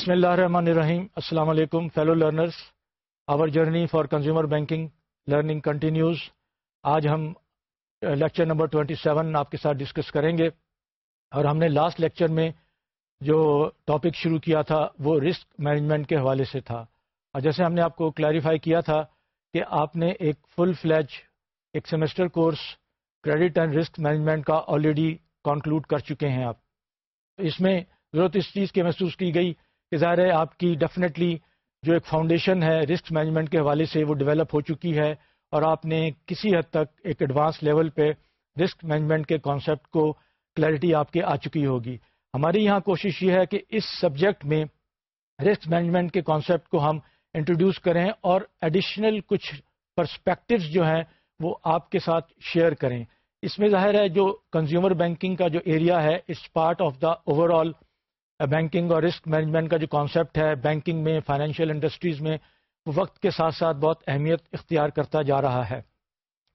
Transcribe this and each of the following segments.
بسم اللہ الرحمن الرحیم۔ السلام علیکم fellow learners our journey for consumer banking learning continues آج ہم لیکچر نمبر 27 آپ کے ساتھ ڈسکس کریں گے۔ اور ہم نے لاسٹ لیکچر میں جو ٹاپک شروع کیا تھا، وہ رسک مینجمنٹ کے حوالے سے تھا۔ اور جیسے ہم نے آپ کو کلیریفائی کیا تھا کہ آپ نے ایک فل فلیج ایک semester course credit and risk management کا آلریڈی کنکلوڈ کر چکے ہیں آپ۔ اس میں ضرورت اس چیز کی محسوس کی گئی کہ ظاہر ہے آپ کی ڈیفینیٹلی جو ایک فاؤنڈیشن ہے رسک مینجمنٹ کے حوالے سے وہ ڈیولپ ہو چکی ہے اور آپ نے کسی حد تک ایک ایڈوانس لیول پہ رسک مینجمنٹ کے کانسیپٹ کو کلیئرٹی آپ کے آ چکی ہوگی۔ ہماری یہاں کوشش یہ ہے کہ اس سبجیکٹ میں رسک مینجمنٹ کے کانسیپٹ کو ہم انٹروڈیوس کریں اور ایڈیشنل کچھ پرسپیکٹوز جو ہیں وہ آپ کے ساتھ شیئر کریں۔ اس میں ظاہر ہے جو کنزیومر بینکنگ کا جو ایریا ہے اس part of the overall banking اور رسک مینجمنٹ کا جو کانسیپٹ ہے بینکنگ میں فائنینشیل انڈسٹریز میں، وہ وقت کے ساتھ ساتھ بہت اہمیت اختیار کرتا جا رہا ہے۔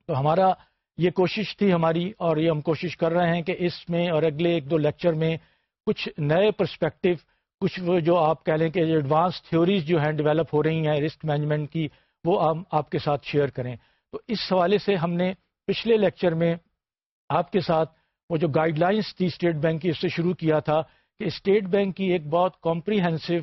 تو ہمارا یہ کوشش تھی ہماری اور یہ ہم کوشش کر رہے ہیں کہ اس میں اور اگلے ایک دو لیکچر میں کچھ نئے پرسپیکٹو کچھ وہ جو آپ کہہ لیں کہ ایڈوانس تھیوریز جو ہیں ڈیولپ ہو رہی ہیں رسک مینجمنٹ کی، وہ ہم آپ کے ساتھ شیئر کریں۔ تو اس حوالے سے ہم نے پچھلے لیکچر میں آپ کے ساتھ وہ جو گائیڈ لائنس تھی اسٹیٹ بینک کی، اس سے شروع کیا تھا۔ کہ اسٹیٹ بینک کی ایک بہت کمپریہنسو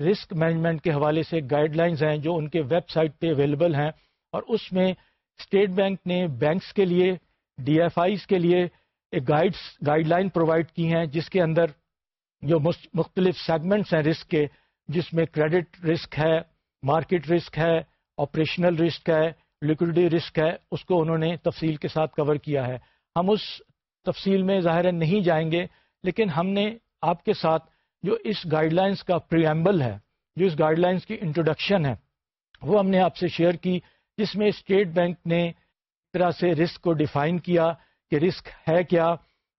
رسک مینجمنٹ کے حوالے سے گائیڈ لائنز ہیں جو ان کے ویب سائٹ پہ اویلیبل ہیں اور اس میں اسٹیٹ بینک نے بینکس کے لیے ڈی ایف آئیز کے لیے ایک گائیڈ گائیڈ لائن پرووائڈ کی ہیں جس کے اندر جو مختلف سیگمنٹس ہیں رسک کے، جس میں کریڈٹ رسک ہے مارکیٹ رسک ہے آپریشنل رسک ہے لیکوڈی رسک ہے، اس کو انہوں نے تفصیل کے ساتھ کور کیا ہے۔ ہم اس تفصیل میں ظاہر نہیں جائیں گے، لیکن ہم نے آپ کے ساتھ جو اس گائیڈ لائنس کا پریمبل ہے، جو اس گائیڈ لائنس کی انٹروڈکشن ہے، وہ ہم نے آپ سے شیئر کی، جس میں اسٹیٹ بینک نے طرح سے رسک کو ڈیفائن کیا کہ رسک ہے کیا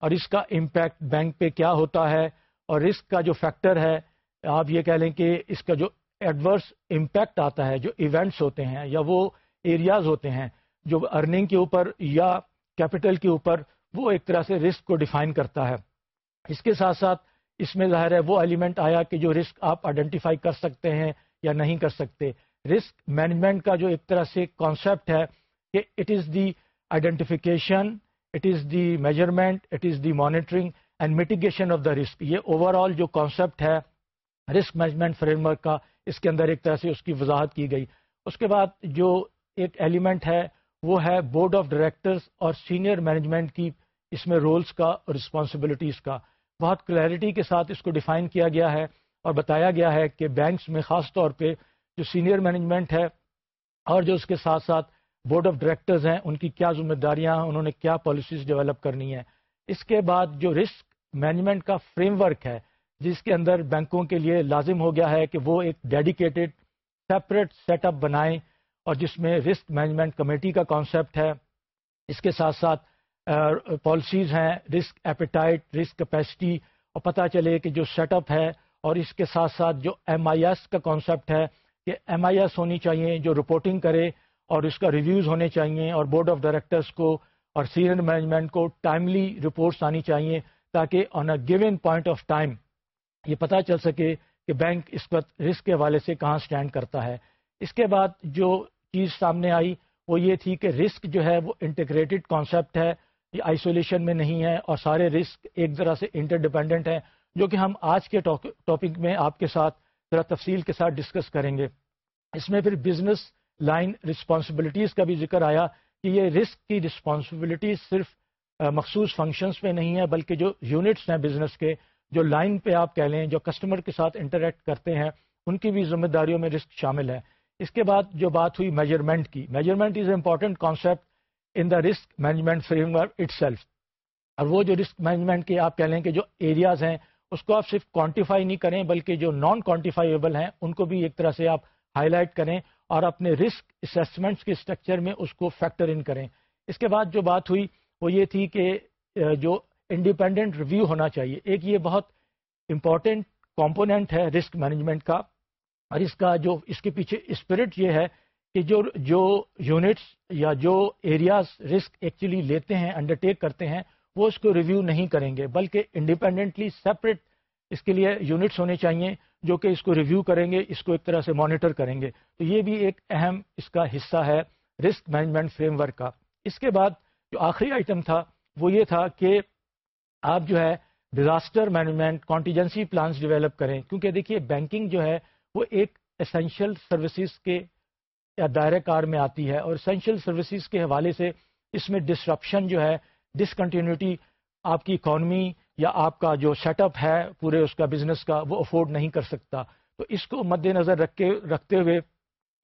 اور اس کا امپیکٹ بینک پہ کیا ہوتا ہے اور رسک کا جو فیکٹر ہے، آپ یہ کہہ لیں کہ اس کا جو ایڈورس امپیکٹ آتا ہے، جو ایونٹس ہوتے ہیں یا وہ ایریاز ہوتے ہیں، جو ارننگ کے اوپر یا کیپٹل کے اوپر، وہ ایک طرح سے رسک کو ڈیفائن کرتا ہے۔ اس کے ساتھ ساتھ اس میں ظاہر ہے وہ ایلیمنٹ آیا کہ جو رسک آپ آئیڈینٹیفائی کر سکتے ہیں یا نہیں کر سکتے۔ رسک مینجمنٹ کا جو ایک طرح سے کانسیپٹ ہے کہ it is the identification it is the measurement it is the monitoring and mitigation of the risk یہ اوور آل جو کانسیپٹ ہے رسک مینجمنٹ فریم ورک کا، اس کے اندر ایک طرح سے اس کی وضاحت کی گئی۔ اس کے بعد جو ایک ایلیمنٹ ہے وہ ہے بورڈ آف ڈائریکٹرز اور سینئر مینجمنٹ کی اس میں رولز کا اور رسپانسبلٹیز کا۔ بہت کلیئرٹی کے ساتھ اس کو ڈیفائن کیا گیا ہے اور بتایا گیا ہے کہ بینکس میں خاص طور پہ جو سینئر مینجمنٹ ہے اور جو اس کے ساتھ ساتھ بورڈ آف ڈائریکٹرز ہیں، ان کی کیا ذمہ داریاں ہیں، انہوں نے کیا پالیسیز ڈیولپ کرنی ہے اس کے بعد جو رسک مینجمنٹ کا فریم ورک ہے، جس کے اندر بینکوں کے لیے لازم ہو گیا ہے کہ وہ ایک ڈیڈیکیٹڈ سیپریٹ سیٹ اپ بنائیں اور جس میں رسک مینجمنٹ کمیٹی کا کانسیپٹ ہے۔ اس کے ساتھ ساتھ پالیسیز ہیں رسک ایپیٹائٹ رسک کیپیسٹی اور پتہ چلے کہ جو سیٹ اپ ہے اور اس کے ساتھ ساتھ جو ایم آئی ایس کا کانسیپٹ ہے کہ ایم آئی ایس ہونی چاہیے، جو رپورٹنگ کرے اور اس کا ریویوز ہونے چاہیے اور بورڈ آف ڈائریکٹرس کو اور سینئر مینجمنٹ کو ٹائملی رپورٹس آنی چاہیے تاکہ on a given point of time یہ پتہ چل سکے کہ بینک اس وقت رسک کے حوالے سے کہاں سٹینڈ کرتا ہے۔ اس کے بعد جو چیز سامنے آئی وہ یہ تھی کہ رسک جو ہے وہ انٹیگریٹڈ کانسیپٹ ہے یہ آئسولیشن میں نہیں ہے اور سارے رسک ایک ذرا سے انٹر ڈپینڈنٹ ہیں، جو کہ ہم آج کے ٹاپک میں آپ کے ساتھ ذرا تفصیل کے ساتھ ڈسکس کریں گے۔ اس میں پھر بزنس لائن رسپانسبلٹیز کا بھی ذکر آیا کہ یہ رسک کی رسپانسبلٹیز صرف مخصوص فنکشنز پہ نہیں ہے بلکہ جو یونٹس ہیں بزنس کے، جو لائن پہ آپ کہہ لیں، جو کسٹمر کے ساتھ انٹریکٹ کرتے ہیں، ان کی بھی ذمہ داریوں میں رسک شامل ہے۔ اس کے بعد جو بات ہوئی میجرمنٹ کی measurement is important concept in the risk management framework itself اور وہ جو رسک مینجمنٹ کے آپ کہہ لیں کہ جو ایریاز ہیں، اس کو آپ صرف کوانٹیفائی نہیں کریں، بلکہ جو نان کوانٹیفائیبل ہیں، ان کو بھی ایک طرح سے آپ ہائی لائٹ کریں اور اپنے رسک اسیسمنٹس کے اسٹرکچر میں اس کو فیکٹر ان کریں۔ اس کے بعد جو بات ہوئی، وہ یہ تھی کہ جو انڈیپینڈنٹ ریویو ہونا چاہیے۔ ایک یہ بہت امپورٹنٹ کمپوننٹ ہے رسک مینجمنٹ کا۔ اور اس کا جو، اس کے پیچھے اسپرٹ یہ ہے کہ جو جو یونٹس یا جو ایریاز رسک ایکچولی لیتے ہیں انڈرٹیک کرتے ہیں، وہ اس کو ریویو نہیں کریں گے، بلکہ انڈیپینڈنٹلی سیپریٹ اس کے لیے یونٹس ہونے چاہیے جو کہ اس کو ریویو کریں گے، اس کو ایک طرح سے مانیٹر کریں گے۔ تو یہ بھی ایک اہم اس کا حصہ ہے رسک مینجمنٹ فریم ورک کا۔ اس کے بعد جو آخری آئٹم تھا، وہ یہ تھا کہ آپ جو ہے disaster management contingency plans develop کریں۔ کیونکہ دیکھیے بینکنگ جو ہے، وہ ایک اسینشیل سروسز کے یا دائرہ کار میں آتی ہے اور اسینشیل سروسز کے حوالے سے اس میں ڈسرپشن جو ہے ڈسکنٹینیوٹی آپ کی اکانومی یا آپ کا جو سیٹ اپ ہے پورے اس کا بزنس کا وہ افورڈ نہیں کر سکتا۔ تو اس کو مد نظر رکھ کے رکھتے ہوئے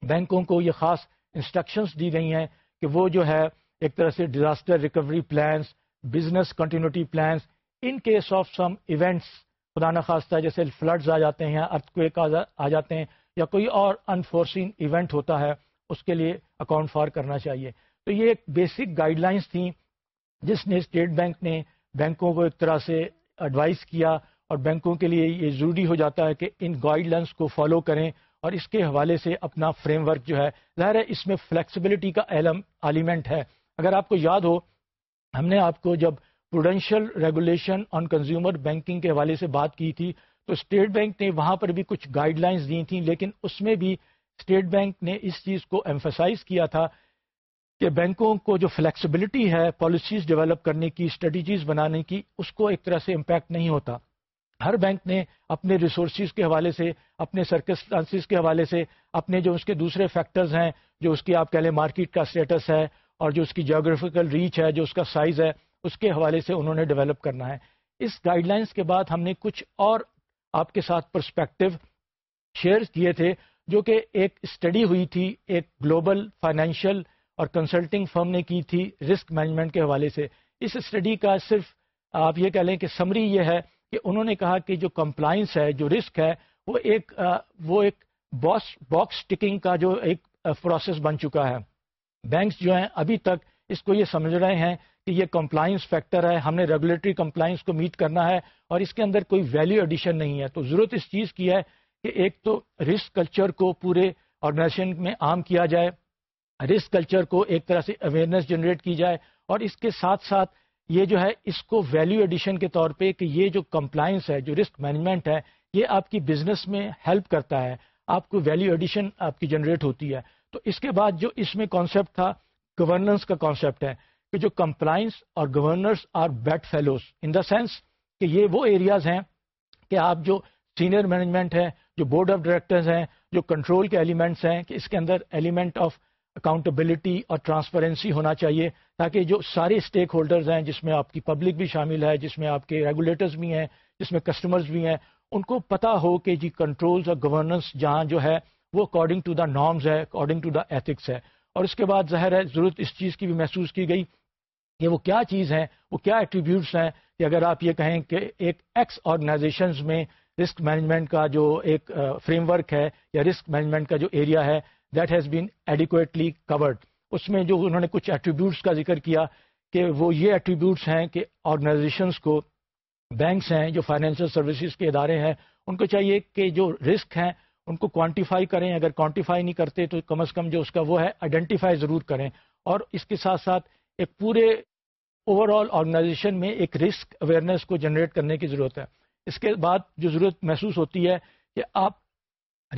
بینکوں کو یہ خاص انسٹرکشنز دی گئی ہیں کہ وہ جو ہے ایک طرح سے disaster recovery plans business continuity plans in case of some events خدا نخواستہ جیسے فلڈز آ جاتے ہیں ارتھ کویک آ جاتے ہیں یا کوئی اور انفورسین ایونٹ ہوتا ہے، اس کے لیے اکاؤنٹ فار کرنا چاہیے۔ تو یہ ایک بیسک گائیڈ لائنس تھیں جس نے اسٹیٹ بینک نے بینکوں کو ایک طرح سے ایڈوائز کیا اور بینکوں کے لیے یہ ضروری ہو جاتا ہے کہ ان گائیڈ لائنس کو فالو کریں اور اس کے حوالے سے اپنا فریم ورک جو ہے، ظاہر ہے اس میں فلیکسیبلٹی کا ایلیمنٹ ہے۔ اگر آپ کو یاد ہو، ہم نے آپ کو جب prudential regulation on consumer banking کے حوالے سے بات کی تھی تو اسٹیٹ بینک نے وہاں پر بھی کچھ گائیڈ لائنس دی تھیں، لیکن اس میں بھی اسٹیٹ بینک نے اس چیز کو ایمفسائز کیا تھا کہ بینکوں کو جو فلیکسیبلٹی ہے پالیسیز ڈیولپ کرنے کی اسٹریٹجیز بنانے کی، اس کو ایک طرح سے امپیکٹ نہیں ہوتا۔ ہر بینک نے اپنے ریسورسز کے حوالے سے، اپنے سرکسٹانسز کے حوالے سے، اپنے جو اس کے دوسرے فیکٹرز ہیں، جو اس کی آپ کہہ لیں مارکیٹ کا اسٹیٹس ہے اور جو اس کی جیوگرافیکل ریچ ہے، جو اس کا سائز ہے، اس کے حوالے سے انہوں نے ڈیولپ کرنا ہے۔ اس گائیڈ لائنس کے بعد ہم نے کچھ اور آپ کے ساتھ پرسپیکٹو شیئر کیے تھے، جو کہ ایک اسٹڈی ہوئی تھی، ایک گلوبل فائنینشیل اور کنسلٹنگ فرم نے کی تھی رسک مینجمنٹ کے حوالے سے۔ اس اسٹڈی کا صرف آپ یہ کہہ لیں کہ سمری یہ ہے کہ انہوں نے کہا کہ جو کمپلائنس ہے، جو رسک ہے، وہ ایک وہ ایک باس باکس ٹکنگ کا جو ایک پروسیس بن چکا ہے۔ بینکس جو ہیں، ابھی تک اس کو یہ سمجھ رہے ہیں کہ یہ کمپلائنس فیکٹر ہے، ہم نے ریگولیٹری کمپلائنس کو میٹ کرنا ہے اور اس کے اندر کوئی ویلیو ایڈیشن نہیں ہے۔ تو ضرورت اس چیز کی ہے کہ ایک تو رسک کلچر کو پورے آرگنائزیشن میں عام کیا جائے رسک کلچر کو ایک طرح سے اویئرنیس جنریٹ کی جائے اور اس کے ساتھ ساتھ یہ جو ہے، اس کو ویلیو ایڈیشن کے طور پہ کہ یہ جو کمپلائنس ہے، جو رسک مینجمنٹ ہے، یہ آپ کی بزنس میں ہیلپ کرتا ہے۔ آپ کو ویلیو ایڈیشن آپ کی جنریٹ ہوتی ہے۔ تو اس کے بعد جو اس میں کانسیپٹ تھا گورننس کا کانسیپٹ ہے۔ کہ جو کمپلائنس اور governance are bedfellows in the sense کہ یہ وہ ایریاز ہیں کہ آپ جو سینئر مینجمنٹ ہے جو بورڈ آف ڈائریکٹرز ہیں، جو کنٹرول کے ایلیمنٹس ہیں، کہ اس کے اندر ایلیمنٹ آف اکاؤنٹیبلٹی اور ٹرانسپیرنسی ہونا چاہیے تاکہ جو سارے اسٹیک ہولڈرز ہیں جس میں آپ کی پبلک بھی شامل ہے، جس میں آپ کے ریگولیٹرز بھی ہیں، جس میں کسٹمرز بھی ہیں، ان کو پتا ہو کہ جی کنٹرولز اور گورننس جہاں جو ہے وہ اکارڈنگ ٹو دا نارمز ہے اکارڈنگ ٹو دا ایتھکس ہے۔ اور اس کے بعد ظاہر ہے، ضرورت اس چیز کی بھی محسوس کی گئی کہ وہ کیا چیز ہیں، وہ کیا ایٹریبیوٹس ہیں کہ اگر آپ یہ کہیں کہ ایک ایکس آرگنائزیشنز میں رسک مینجمنٹ کا جو ایک فریم ورک ہے یا رسک مینجمنٹ کا جو ایریا ہے that has been adequately covered اس میں جو انہوں نے کچھ ایٹریبیوٹس کا ذکر کیا کہ وہ یہ ایٹریبیوٹس ہیں کہ آرگنائزیشنس کو بینکس ہیں جو فائنینشیل سروسز کے ادارے ہیں، ان کو چاہیے کہ جو رسک ہیں ان کو کوانٹیفائی کریں۔ اگر کوانٹیفائی نہیں کرتے تو کم از کم جو اس کا وہ ہے آئیڈینٹیفائی ضرور کریں۔ اور اس کے ساتھ ساتھ ایک پورے اوور آل آرگنائزیشن میں ایک رسک اویئرنیس کو جنریٹ کرنے کی ضرورت ہے۔ اس کے بعد جو ضرورت محسوس ہوتی ہے کہ آپ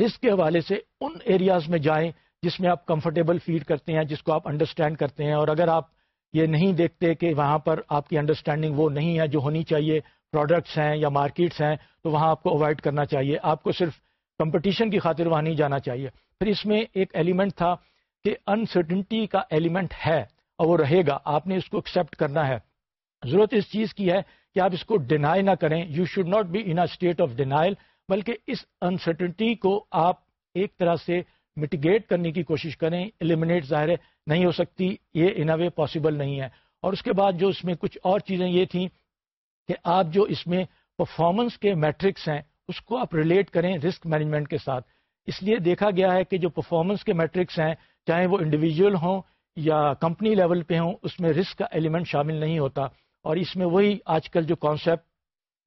رسک کے حوالے سے ان ایریاز میں جائیں جس میں آپ کمفرٹیبل فیل کرتے ہیں، جس کو آپ انڈرسٹینڈ کرتے ہیں۔ اور اگر آپ یہ نہیں دیکھتے کہ وہاں پر آپ کی انڈرسٹینڈنگ وہ نہیں ہے جو ہونی چاہیے پروڈکٹس ہیں یا مارکیٹس ہیں، تو وہاں آپ کو اوائڈ کرنا چاہیے۔ آپ کو صرف کمپٹیشن کی خاطر وہاں نہیں جانا چاہیے۔ پھر اس میں ایک ایلیمنٹ تھا کہ انسرٹنٹی کا ایلیمنٹ ہے۔ اور وہ رہے گا۔ آپ نے اس کو ایکسیپٹ کرنا ہے۔ ضرورت اس چیز کی ہے کہ آپ اس کو ڈینائی نہ کریں۔ You should not be in state of denial بلکہ اس انسرٹنٹی کو آپ ایک طرح سے مٹیگیٹ کرنے کی کوشش کریں۔ ایلیمنیٹ ظاہر نہیں ہو سکتی، یہ ان وے پاسبل نہیں ہے۔ اور اس کے بعد جو اس میں کچھ اور چیزیں یہ تھیں کہ آپ جو اس میں پرفارمنس کے میٹرکس ہیں، اس کو آپ ریلیٹ کریں رسک مینجمنٹ کے ساتھ۔ اس لیے دیکھا گیا ہے کہ جو پرفارمنس کے میٹرکس ہیں، چاہے وہ انڈیویجول ہوں یا کمپنی لیول پہ ہوں، اس میں رسک کا ایلیمنٹ شامل نہیں ہوتا۔ اور اس میں وہی آج کل جو کانسیپٹ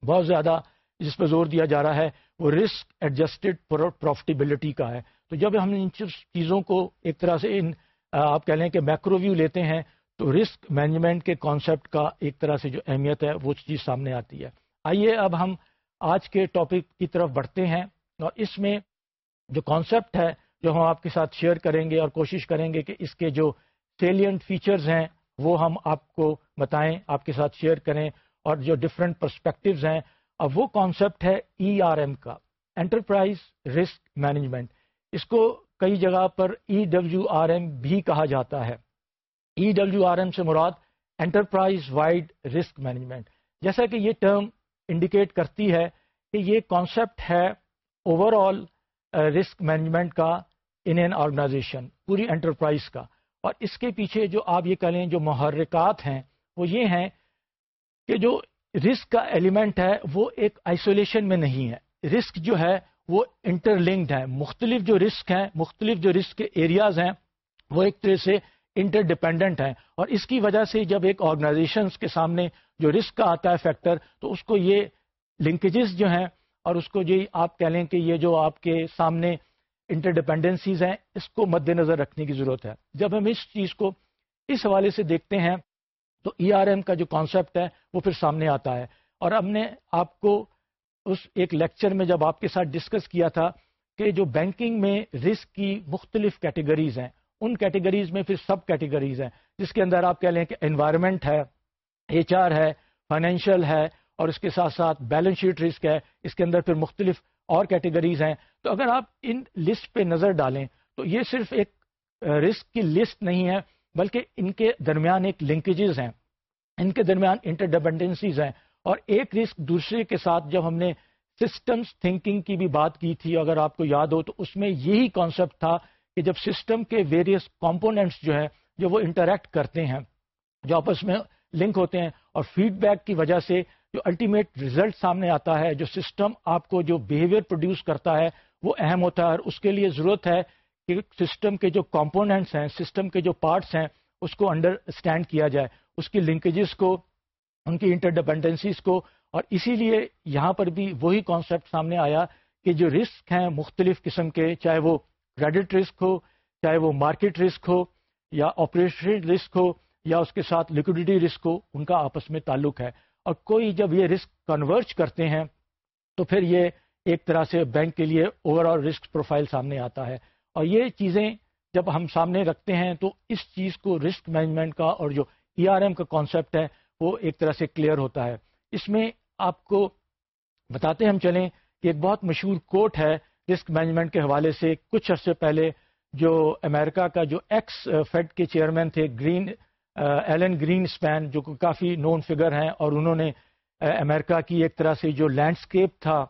بہت زیادہ جس پہ زور دیا جا رہا ہے، وہ رسک ایڈجسٹڈ پروفٹیبلٹی کا ہے۔ تو جب ہم ان چیزوں کو ایک طرح سے ان آپ کہہ لیں کہ میکرو ویو لیتے ہیں، تو رسک مینجمنٹ کے کانسیپٹ کا ایک طرح سے جو اہمیت ہے، وہ چیز سامنے آتی ہے۔ آئیے اب ہم آج کے ٹاپک کی طرف بڑھتے ہیں۔ اور اس میں جو کانسیپٹ ہے، جو ہم آپ کے ساتھ شیئر کریں گے اور کوشش کریں گے کہ اس کے جو سیلینٹ فیچرز ہیں، وہ ہم آپ کو بتائیں، آپ کے ساتھ شیئر کریں اور جو ڈفرینٹ پرسپیکٹوز ہیں۔ اب وہ کانسیپٹ ہے ای آر ایم کا انٹرپرائز رسک مینجمنٹ اس کو کئی جگہ پر ای ڈبلو آر ایم بھی کہا جاتا ہے۔ ای ڈبلو آر ایم سے مراد انٹرپرائز وائڈ رسک مینجمنٹ جیسا کہ یہ ٹرم انڈیکیٹ کرتی ہے کہ یہ کانسیپٹ ہے اوور آل رسک مینجمنٹ کا ان این آرگنائزیشن پوری انٹرپرائز کا۔ اور اس کے پیچھے جو آپ یہ کہیں جو محرکات ہیں، وہ یہ ہیں کہ جو رسک کا ایلیمنٹ ہے، وہ ایک آئسولیشن میں نہیں ہے۔ رسک جو ہے، وہ انٹر لنکڈ ہے۔ مختلف جو رسک ہیں، مختلف جو رسک کے ایریاز ہیں، وہ ایک طرح سے انٹر ڈپینڈنٹ ہیں۔ اور اس کی وجہ سے جب ایک آرگنائزیشن کے سامنے جو رسک کا آتا ہے فیکٹر تو اس کو یہ لنکیجز جو ہیں اور اس کو یہ آپ کہہ لیں کہ یہ جو آپ کے سامنے انٹر ڈپینڈنسیز ہیں، اس کو مد نظر رکھنے کی ضرورت ہے۔ جب ہم اس چیز کو اس حوالے سے دیکھتے ہیں، تو ای آر ایم کا جو کانسیپٹ ہے، وہ پھر سامنے آتا ہے۔ اور ہم نے آپ کو اس ایک لیکچر میں جب آپ کے ساتھ ڈسکس کیا تھا کہ جو بینکنگ میں رسک کی مختلف کیٹیگریز ہیں، ان کیٹیگریز میں پھر سب کیٹیگریز ہیں، جس کے اندر آپ کہہ لیں کہ انوائرمنٹ ہے ایچ آر ہے فائنینشیل ہے، اور اس کے ساتھ ساتھ بیلنس شیٹ رسک ہے، اس کے اندر پھر مختلف اور کیٹیگریز ہیں۔ تو اگر آپ ان لسٹ پہ نظر ڈالیں، تو یہ صرف ایک رسک کی لسٹ نہیں ہے، بلکہ ان کے درمیان ایک لنکیجز ہیں۔ ان کے درمیان انٹرڈیپینڈنسیز ہیں۔ اور ایک رسک دوسرے کے ساتھ جب ہم نے سسٹمز تھنکنگ کی بھی بات کی تھی، اگر آپ کو یاد ہو، تو اس میں یہی کانسیپٹ تھا کہ جب سسٹم کے ویریس کمپوننٹس جو ہے جو وہ انٹریکٹ کرتے ہیں، جو آپس میں لنک ہوتے ہیں اور فیڈ بیک کی وجہ سے جو الٹیمیٹ ریزلٹ سامنے آتا ہے، جو سسٹم آپ کو جو بیہیویئر پروڈیوس کرتا ہے، وہ اہم ہوتا ہے اور اس کے لیے ضرورت ہے کہ سسٹم کے جو کمپوننٹس ہیں سسٹم کے جو پارٹس ہیں، اس کو انڈرسٹینڈ کیا جائے۔ اس کی لنکیجز کو، ان کی انٹر ڈپینڈنسیز کو۔ اور اسی لیے یہاں پر بھی وہی کانسیپٹ سامنے آیا کہ جو رسک ہیں مختلف قسم کے، چاہے وہ کریڈٹ رسک ہو، چاہے وہ مارکیٹ رسک ہو، یا آپریشن رسک ہو، یا اس کے ساتھ لیکوڈیٹی رسک ہو، ان کا آپس میں تعلق ہے۔ اور کوئی جب یہ رسک کنورج کرتے ہیں تو پھر یہ ایک طرح سے بینک کے لیے اوور آل رسک پروفائل سامنے آتا ہے۔ اور یہ چیزیں جب ہم سامنے رکھتے ہیں تو اس چیز کو رسک مینجمنٹ کا اور جو ای آر ایم کا کانسیپٹ ہے وہ ایک طرح سے کلیئر ہوتا ہے۔ اس میں آپ کو بتاتے ہم چلیں کہ ایک بہت مشہور کوٹ ہے رسک مینجمنٹ کے حوالے سے۔ کچھ عرصے پہلے جو امریکہ کا جو ایکس فیڈ کے چیئرمین تھے گرین ایلن گرین اسپین جو کافی نون فگر ہیں، اور انہوں نے امریکہ کی ایک طرح سے جو لینڈسکیپ تھا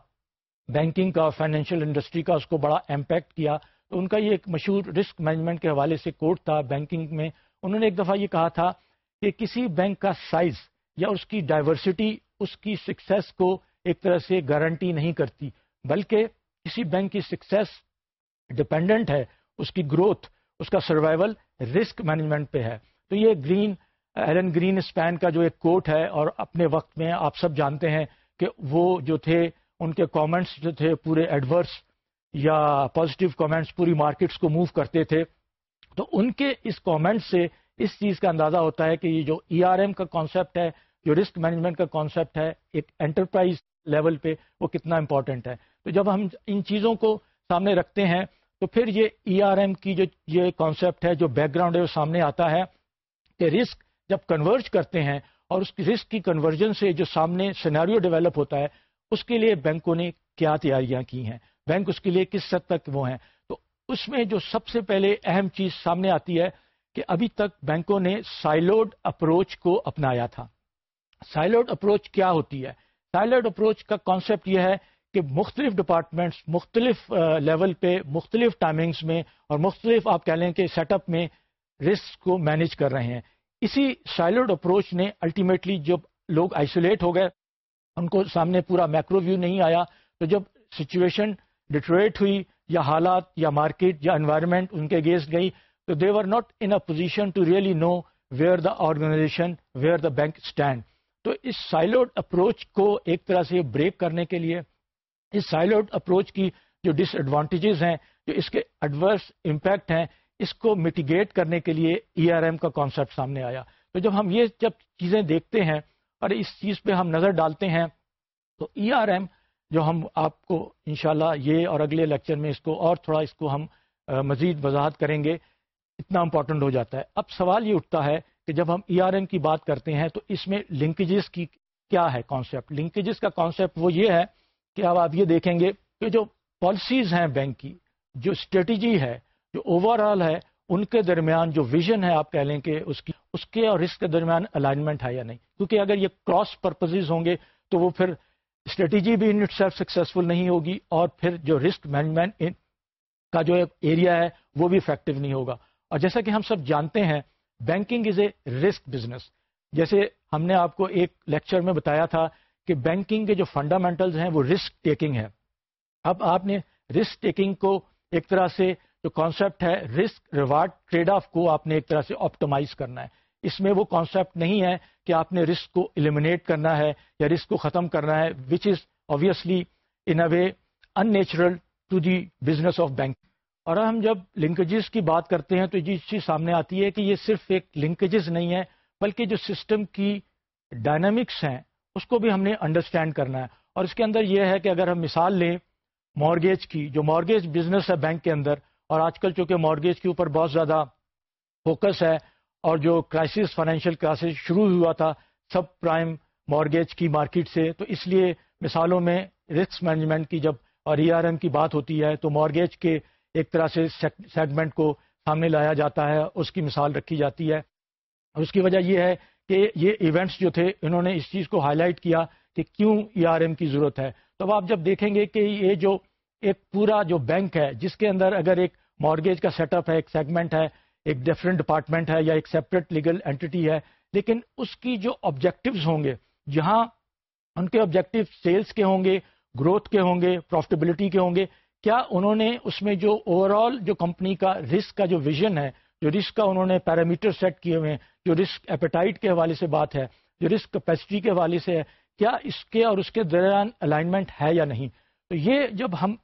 بینکنگ کا فائنینشیل انڈسٹری کا، اس کو بڑا امپیکٹ کیا۔ تو ان کا یہ ایک مشہور رسک مینجمنٹ کے حوالے سے کوٹ تھا بینکنگ میں۔ انہوں نے ایک دفعہ یہ کہا تھا کہ کسی بینک کا سائز یا اس کی ڈائیورسٹی اس کی سکسیس کو ایک طرح سے گارنٹی نہیں کرتی، بلکہ کسی بینک کی سکسیس ڈپینڈنٹ ہے، اس کی گروتھ اس کا سروائول رسک مینجمنٹ پہ ہے۔ تو یہ گرین ایلن گرین اسپین کا جو ایک کوٹ ہے، اور اپنے وقت میں آپ سب جانتے ہیں کہ وہ جو تھے، ان کے کامنٹس جو تھے پورے ایڈورس یا پازیٹیو کامنٹس پوری مارکیٹس کو موو کرتے تھے۔ تو ان کے اس کامنٹ سے اس چیز کا اندازہ ہوتا ہے کہ یہ جو ای آر ایم کا کانسیپٹ ہے، جو رسک مینجمنٹ کا کانسیپٹ ہے، ایک انٹرپرائز لیول پہ وہ کتنا امپورٹنٹ ہے۔ تو جب ہم ان چیزوں کو سامنے رکھتے ہیں، تو پھر یہ ای آر ایم کی جو یہ کانسیپٹ ہے، جو بیک گراؤنڈ ہے، وہ سامنے آتا ہے۔ کہ رسک جب کنورج کرتے ہیں اور اس کی رسک کی کنورژن سے جو سامنے سیناریو ڈیولپ ہوتا ہے، اس کے لیے بینکوں نے کیا تیاریاں کی ہیں؟ بینک اس کے لیے کس حد تک وہ ہیں؟ تو اس میں جو سب سے پہلے اہم چیز سامنے آتی ہے کہ ابھی تک بینکوں نے سائلوڈ اپروچ کو اپنایا تھا۔ سائلوڈ اپروچ کیا ہوتی ہے؟ سائلوڈ اپروچ کا کانسیپٹ یہ ہے کہ مختلف ڈپارٹمنٹس مختلف لیول پہ مختلف ٹائمنگز میں اور مختلف آپ کہہ لیں کہ سیٹ اپ میں رسک کو مینج کر رہے ہیں۔ اسی سائلوڈ اپروچ نے الٹیمیٹلی جب لوگ آئسولیٹ ہو گئے، ان کو سامنے پورا میکرو ویو نہیں آیا، تو جب سچویشن ڈیٹریٹ ہوئی یا حالات یا مارکیٹ یا انوائرمنٹ ان کے گیسٹ گئی، تو they are not in a position to really know where the organisation where the bank stand تو اس سائلوڈ اپروچ کو ایک طرح سے بریک کرنے کے لیے، اس سائلوڈ اپروچ کی جو ڈس ایڈوانٹیجز ہیں، جو اس کے ایڈورس امپیکٹ ہیں اس کو میٹیگیٹ کرنے کے لیے ای آر ایم کا کانسیپٹ سامنے آیا۔ تو جب ہم یہ جب چیزیں دیکھتے ہیں اور اس چیز پہ ہم نظر ڈالتے ہیں، تو ای آر ایم جو ہم آپ کو انشاءاللہ یہ اور اگلے لیکچر میں اس کو اور تھوڑا اس کو ہم مزید وضاحت کریں گے، اتنا امپورٹنٹ ہو جاتا ہے۔ اب سوال یہ اٹھتا ہے کہ جب ہم ای آر ایم کی بات کرتے ہیں تو اس میں لنکیجز کی کیا ہے کانسیپٹ لنکیجز کا کانسیپٹ وہ یہ ہے کہ اب آپ یہ دیکھیں گے کہ جو پالیسیز ہیں بینک کی، جو اسٹریٹجی ہے جو اوور آل ہے، ان کے درمیان جو ویژن ہے آپ کہہ لیں کہ اس کی، اس کے اور رسک کے درمیان الائنمنٹ ہے یا نہیں؟ کیونکہ اگر یہ کراس پرپزز ہوں گے تو وہ پھر اسٹریٹجی بھی ان سیلف سکسیزفل نہیں ہوگی اور پھر جو رسک مینجمنٹ کا جو ایریا ہے، وہ بھی افیکٹو نہیں ہوگا۔ اور جیسا کہ ہم سب جانتے ہیں banking is a risk business جیسے ہم نے آپ کو ایک لیکچر میں بتایا تھا کہ بینکنگ کے جو فنڈامنٹلز ہیں، وہ رسک ٹیکنگ ہے اب آپ نے رسک ٹیکنگ کو ایک طرح سے جو کانسیپٹ ہے رسک ریوارڈ ٹریڈ آف کو آپ نے ایک طرح سے آپٹومائز کرنا ہے۔ اس میں وہ کانسیپٹ نہیں ہے کہ آپ نے رسک کو ایلیمنیٹ کرنا ہے یا رسک کو ختم کرنا ہے which is obviously in a way in natural to the business of bank اور ہم جب لنکیجز کی بات کرتے ہیں تو یہ چیز سامنے آتی ہے کہ یہ صرف ایک لنکیجز نہیں ہے، بلکہ جو سسٹم کی ڈائنامکس ہیں، اس کو بھی ہم نے انڈرسٹینڈ کرنا ہے۔ اور اس کے اندر یہ ہے کہ اگر ہم مثال لیں مارگیج کی، جو مارگیج بزنس ہے بینک کے اندر اور آج کل چونکہ مارگیج کے اوپر بہت زیادہ فوکس ہے اور جو کرائسس فائنینشیل کرائسس شروع ہوا تھا، سب پرائم مارگیج کی مارکیٹ سے، تو اس لیے مثالوں میں رسک مینجمنٹ کی جب اور ای آر ایم کی بات ہوتی ہے، تو مارگیج کے ایک طرح سے سیگمنٹ کو سامنے لایا جاتا ہے، اس کی مثال رکھی جاتی ہے۔ اور اس کی وجہ یہ ہے کہ یہ ایونٹس جو تھے، انہوں نے اس چیز کو ہائی لائٹ کیا کہ کیوں ای آر ایم کی ضرورت ہے۔ تو اب آپ جب دیکھیں گے کہ یہ جو ایک پورا جو بینک ہے، جس کے اندر اگر ایک مارگیج کا سیٹ اپ ہے، ایک سیگمنٹ ہے، ایک ڈفرینٹ ڈپارٹمنٹ ہے یا ایک سیپریٹ لیگل اینٹی ہے، لیکن اس کی جو آبجیکٹوز ہوں گے، جہاں ان کے آبجیکٹو سیلس کے ہوں گے گروتھ کے ہوں گے پروفٹیبلٹی کے ہوں گے، کیا انہوں نے اس میں جو اوور آل جو کمپنی کا رسک کا جو ویژن ہے، جو رسک کا انہوں نے پیرامیٹر سیٹ کیے ہوئے ہیں، جو رسک ایپیٹائٹ کے حوالے سے بات ہے، جو رسک کیپیسٹی کے حوالے سے ہے، کیا اس کے اور اس کے درمیان الائنمنٹ ہے یا نہیں؟ تو یہ جب ہم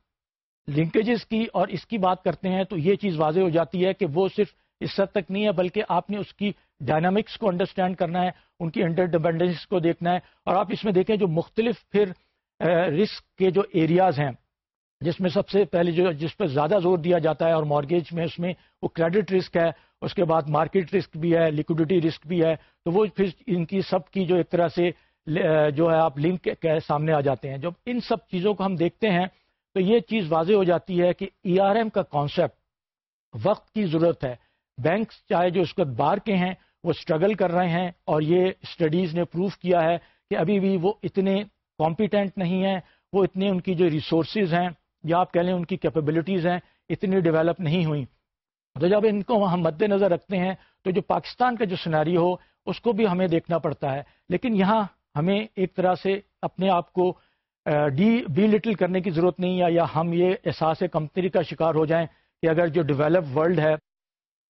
لنکیجز کی اور اس کی بات کرتے ہیں تو یہ چیز واضح ہو جاتی ہے کہ وہ صرف اس حد تک نہیں ہے، بلکہ آپ نے اس کی ڈائنامکس کو انڈرسٹینڈ کرنا ہے، ان کی انٹر ڈپینڈنس کو دیکھنا ہے۔ اور آپ اس میں دیکھیں جو مختلف پھر رسک کے جو ایریاز ہیں، جس میں سب سے پہلے جو، جس پہ زیادہ زور دیا جاتا ہے اور مارگیج میں اس میں وہ کریڈٹ رسک ہے، اس کے بعد مارکیٹ رسک بھی ہے لیکوڈیٹی رسک بھی ہے۔ تو وہ پھر ان کی سب کی جو ایک طرح سے جو ہے آپ لنک کے سامنے آ جاتے ہیں۔ جب ان سب چیزوں کو ہم دیکھتے ہیں تو یہ چیز واضح ہو جاتی ہے کہ ای آر ایم کا کانسیپٹ وقت کی ضرورت ہے۔ بینک چاہے جو اس وقت بار کے ہیں، وہ اسٹرگل کر رہے ہیں اور یہ اسٹڈیز نے پروف کیا ہے کہ ابھی بھی وہ اتنے کمپیٹنٹ نہیں ہیں، وہ اتنے ان کی جو ریسورسز ہیں، یا آپ کہہ لیں ان کی کیپیبلٹیز ہیں، اتنی ڈیولپ نہیں ہوئی تو جب ان کو ہم مد نظر رکھتے ہیں، تو جو پاکستان کا جو سناری ہو، اس کو بھی ہمیں دیکھنا پڑتا ہے۔ لیکن یہاں ہمیں ایک طرح سے اپنے آپ کو ڈی بی لٹل کرنے کی ضرورت نہیں ہے یا ہم یہ احساس کمپنی کا شکار ہو جائیں کہ اگر جو ڈیولپ ورلڈ ہے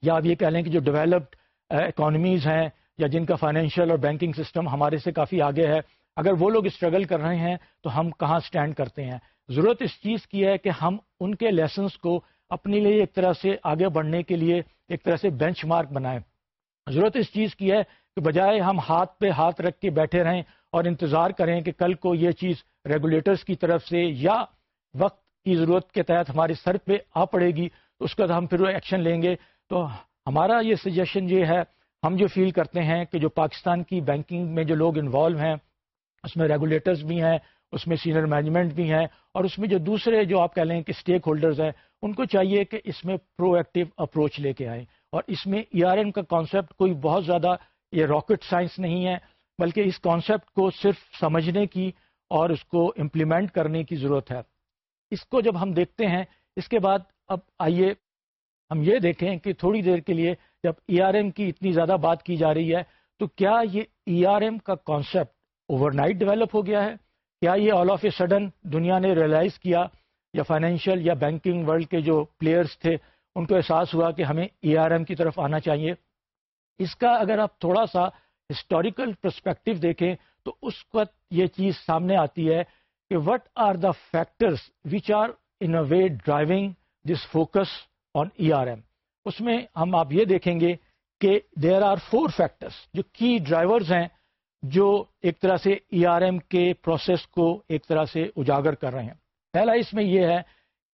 یا آپ یہ کہہ لیں کہ جو ڈیولپڈ اکانومیز ہیں یا جن کا فائنینشیل اور بینکنگ سسٹم ہمارے سے کافی آگے ہے، اگر وہ لوگ اسٹرگل کر رہے ہیں تو ہم کہاں اسٹینڈ کرتے ہیں؟ ضرورت اس چیز کی ہے کہ ہم ان کے لیسنس کو اپنے لیے ایک طرح سے آگے بڑھنے کے لیے ایک طرح سے بینچ مارک بنائیں۔ ضرورت اس چیز کی ہے کہ بجائے ہم ہاتھ پہ ہاتھ رکھ کے بیٹھے رہیں اور انتظار کریں کہ کل کو یہ چیز ریگولیٹرز کی طرف سے یا وقت کی ضرورت کے تحت ہمارے سر پہ آ پڑے گی، تو اس کا ہم پھر ایکشن لیں گے۔ تو ہمارا یہ سجیشن یہ ہے، ہم جو فیل کرتے ہیں کہ جو پاکستان کی بینکنگ میں جو لوگ انوالو ہیں، اس میں ریگولیٹرز بھی ہیں، اس میں سینئر مینجمنٹ بھی ہیں، اور اس میں جو دوسرے جو آپ کہہ لیں کہ اسٹیک ہولڈرز ہیں، ان کو چاہیے کہ اس میں پرو ایکٹیو اپروچ لے کے آئیں۔ اور اس میں ای آر ایم کا کانسیپٹ کوئی بہت زیادہ یہ راکٹ سائنس نہیں ہے، بلکہ اس کانسیپٹ کو صرف سمجھنے کی اور اس کو امپلیمنٹ کرنے کی ضرورت ہے۔ اس کو جب ہم دیکھتے ہیں، اس کے بعد اب آئیے ہم یہ دیکھیں کہ تھوڑی دیر کے لیے جب ای آر ایم کی اتنی زیادہ بات کی جا رہی ہے، تو کیا یہ ای آر ایم کا کانسیپٹ اوور نائٹ ڈیولپ ہو گیا ہے؟ کیا یہ آل آف اے سڈن دنیا نے ریئلائز کیا؟ یا فائنینشیل یا بینکنگ ورلڈ کے جو پلیئرس تھے، ان کو احساس ہوا کہ ہمیں ای آر ایم کی طرف آنا چاہیے۔ اس کا اگر آپ تھوڑا سا ہسٹوریکل پرسپیکٹو دیکھیں تو اس وقت یہ چیز سامنے آتی ہے کہ what are the factors which are in a way driving this focus on E R M اس میں ہم آپ یہ دیکھیں گے کہ دیر آر فور فیکٹرس جو کی ڈرائیورز ہیں جو ایک طرح سے ای آر ایم کے پروسیس کو ایک طرح سے اجاگر کر رہے ہیں۔ پہلا اس میں یہ ہے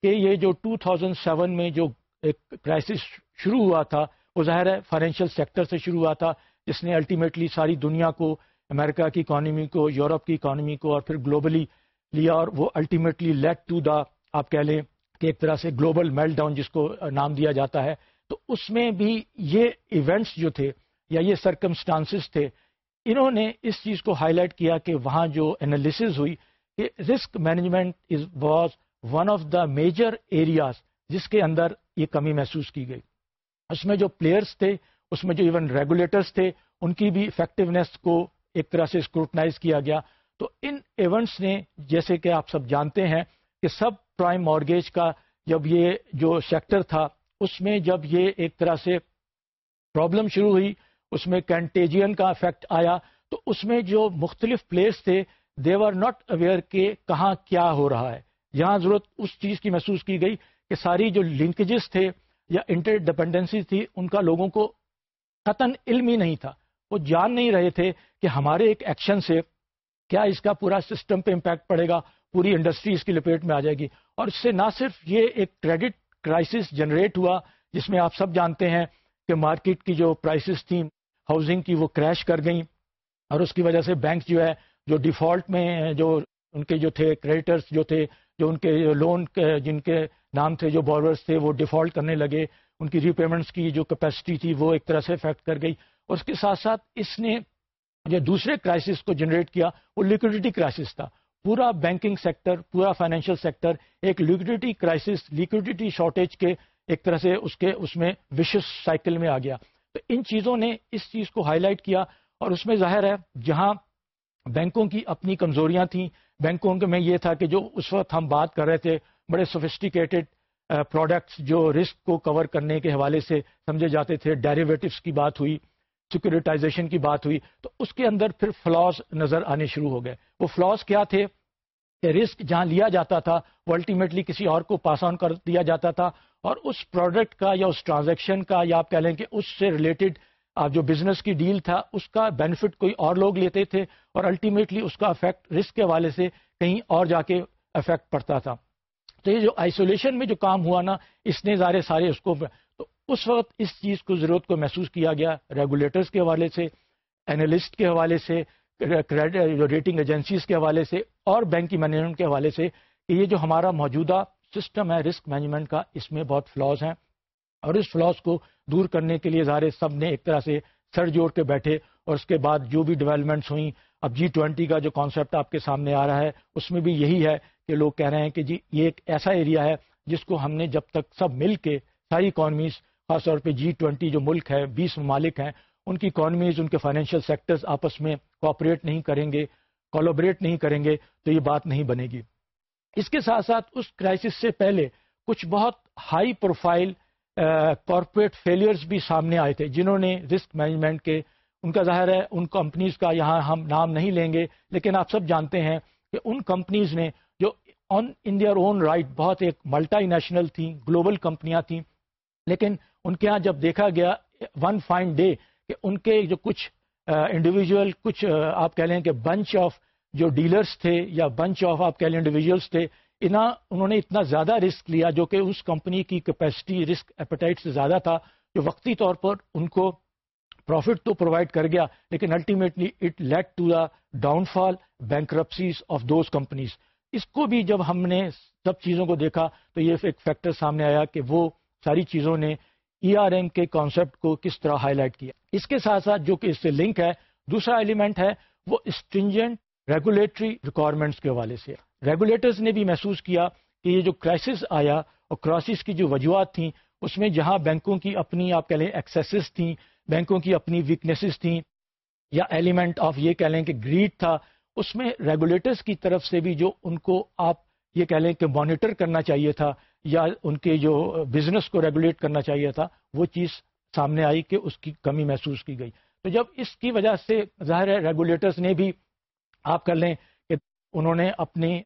کہ یہ جو 2007 میں جو ایک کرائسس شروع ہوا تھا، وہ ظاہر ہے فائنینشیل سیکٹر سے شروع ہوا تھا۔ جس نے الٹیمیٹلی ساری دنیا کو، امریکہ کی اکانومی کو، یورپ کی اکانومی کو اور پھر گلوبلی لیا اور وہ الٹیمیٹلی لیٹ ٹو دا آپ کہہ لیں کہ ایک طرح سے گلوبل میل ڈاؤن جس کو نام دیا جاتا ہے۔ تو اس میں بھی یہ ایونٹس جو تھے یا یہ سرکمسٹانسز تھے، انہوں نے اس چیز کو ہائی لائٹ کیا کہ وہاں جو انالیسز ہوئی کہ risk management is was one of the major areas جس کے اندر یہ کمی محسوس کی گئی۔ اس میں جو پلیئرس تھے اس میں جو ایون ریگولیٹرس تھے، ان کی بھی افیکٹونیس کو ایک طرح سے اسکروٹنائز کیا گیا۔ تو ان ایونٹس نے، جیسے کہ آپ سب جانتے ہیں کہ سب پرائم مارگیج کا جب یہ جو سیکٹر تھا، اس میں جب یہ ایک طرح سے پرابلم شروع ہوئی، اس میں کینٹیجین کا افیکٹ آیا۔ تو اس میں جو مختلف پلیس تھے دیور ناٹ اویئر کہ کہاں کیا ہو رہا ہے۔ یہاں ضرورت اس چیز کی محسوس کی گئی کہ ساری جو لنکیجز تھے یا انٹر ڈپینڈنسی تھی، ان کا لوگوں کو قطن علم ہی نہیں تھا۔ وہ جان نہیں رہے تھے کہ ہمارے ایک ایکشن سے کیا اس کا پورا سسٹم پہ امپیکٹ پڑے گا، پوری انڈسٹری اس کی لپیٹ میں آ جائے گی۔ اور اس سے نہ صرف یہ ایک کریڈٹ کرائسس جنریٹ ہوا جس میں آپ سب جانتے ہیں کہ مارکیٹ کی جو پرائسز تھیں، ہاؤسنگ کی وہ کریش کر گئیں۔ اور اس کی وجہ سے بینک جو ہے، جو ڈیفالٹ میں جو ان کے جو تھے کریڈیٹرس جو تھے، جو ان کے لون جن کے نام تھے، جو بارورس تھے، وہ ڈیفالٹ کرنے لگے۔ ان کی ری پیمنٹس کی جو کیپیسٹی تھی وہ ایک طرح سے افیکٹ کر گئی۔ اور اس کے ساتھ ساتھ اس نے جو دوسرے کرائسس کو جنریٹ کیا، وہ لیکوڈیٹی کرائسس تھا۔ پورا بینکنگ سیکٹر پورا فائنینشیل سیکٹر ایک لیکوڈیٹی کرائسس لیکوڈیٹی شارٹیج کے ایک طرح سے اس کے، اس میں وشس سائیکل میں آ گیا۔ تو ان چیزوں نے اس چیز کو ہائی لائٹ کیا۔ اور اس میں ظاہر ہے، جہاں بینکوں کی اپنی کمزوریاں تھیں بینکوں میں یہ تھا کہ جو اس وقت ہم بات کر رہے تھے، بڑے سوفسٹیکیٹڈ پروڈکٹس جو رسک کو کور کرنے کے حوالے سے سمجھے جاتے تھے ڈیریویٹوس کی بات ہوئی سیکورٹائزیشن کی بات ہوئی، تو اس کے اندر پھر فلاس نظر آنے شروع ہو گئے۔ وہ فلاس کیا تھے؟ کہ رسک جہاں لیا جاتا تھا، وہ الٹیمیٹلی کسی اور کو پاس آن کر دیا جاتا تھا، اور اس پروڈکٹ کا یا اس ٹرانزیکشن کا یا آپ کہہ لیں کہ اس سے ریلیٹڈ جو بزنس کی ڈیل تھا، اس کا بینیفٹ کوئی اور لوگ لیتے تھے، اور الٹیمیٹلی اس کا افیکٹ رسک کے حوالے سے کہیں اور جا کے افیکٹ پڑتا تھا۔ تو یہ جو آئسولیشن میں جو کام ہوا نا، اس نے زارے سارے اس کو تو اس وقت اس چیز کو، ضرورت کو محسوس کیا گیا ریگولیٹرز کے حوالے سے اینالسٹ کے حوالے سے ریٹنگ ایجنسیز کے حوالے سے اور بینکی مینجمنٹ کے حوالے سے کہ یہ جو ہمارا موجودہ سسٹم ہے رسک مینجمنٹ کا، اس میں بہت فلاز ہیں۔ اور اس فلاز کو دور کرنے کے لیے ظاہر سب نے ایک طرح سے سر جوڑ کے بیٹھے اور اس کے بعد جو بھی ڈیولپمنٹس ہوئیں اب جی ٹوینٹی کا جو کانسیپٹ آپ کے سامنے آ رہا ہے، اس میں بھی یہی ہے کہ لوگ کہہ رہے ہیں کہ جی یہ ایک ایسا ایریا ہے جس کو ہم نے جب تک سب مل کے ساری اکانمیز خاص طور پہ جی ٹوینٹی جو ملک ہے بیس ممالک ہیں، ان کی اکانمیز ان کے فائنینشیل سیکٹرز آپس میں کوآپریٹ نہیں کریں گے کولابریٹ نہیں کریں گے، تو یہ بات نہیں بنے گی۔ اس کے ساتھ ساتھ اس کرائسس سے پہلے کچھ بہت ہائی پروفائل کارپوریٹ فیلئرز بھی سامنے آئے تھے، جنہوں نے رسک مینجمنٹ کے ان کا ظاہر ہے، ان کمپنیز کا یہاں ہم نام نہیں لیں گے، لیکن آپ سب جانتے ہیں کہ ان کمپنیز نے جو آن ان دیئر اون رائٹ بہت ایک ملٹا نیشنل تھیں گلوبل کمپنیاں تھیں، لیکن ان کے ہاں جب دیکھا گیا ون فائن ڈے کہ ان کے جو کچھ انڈیویجول کچھ آپ کہہ لیں کہ بنچ آف جو ڈیلرس تھے یا بنچ آف آپ کہہ لیں انڈیویجولس تھے انہاں انہوں نے اتنا زیادہ رسک لیا جو کہ اس کمپنی کی کیپیسٹی رسک ایپیٹائٹ سے زیادہ تھا جو وقتی طور پر ان کو پروفٹ تو پرووائڈ کر گیا، لیکن ultimately it led to the downfall bankruptcies of those companies اس کو بھی جب ہم نے سب چیزوں کو دیکھا تو یہ ایک فیکٹر سامنے آیا کہ وہ ساری چیزوں نے ای آر ایم کے کانسیپٹ کو کس طرح ہائی لائٹ کیا۔ اس کے ساتھ ساتھ جو کہ اس سے لنک ہے، دوسرا ایلیمنٹ ہے، وہ اسٹرنجنٹ ریگولیٹری ریکوائرمنٹس کے حوالے سے۔ ریگولیٹرز نے بھی محسوس کیا کہ یہ جو کرائسس آیا اور کرائسس کی جو وجوہات تھیں اس میں جہاں بینکوں کی اپنی، آپ کہہ لیں ایکسیسز تھیں، بینکوں کی اپنی ویکنیسز تھیں، یا ایلیمنٹ آف یہ کہہ لیں کہ گریڈ تھا، اس میں ریگولیٹرز کی طرف سے بھی جو ان کو آپ یہ کہہ لیں کہ مانیٹر کرنا چاہیے تھا، یا ان کے جو بزنس کو ریگولیٹ کرنا چاہیے تھا، وہ چیز سامنے آئی کہ اس کی کمی محسوس کی گئی۔ تو جب اس کی وجہ سے ظاہر ہے ریگولیٹرز نے بھی، آپ کر لیں کہ انہوں نے اپنی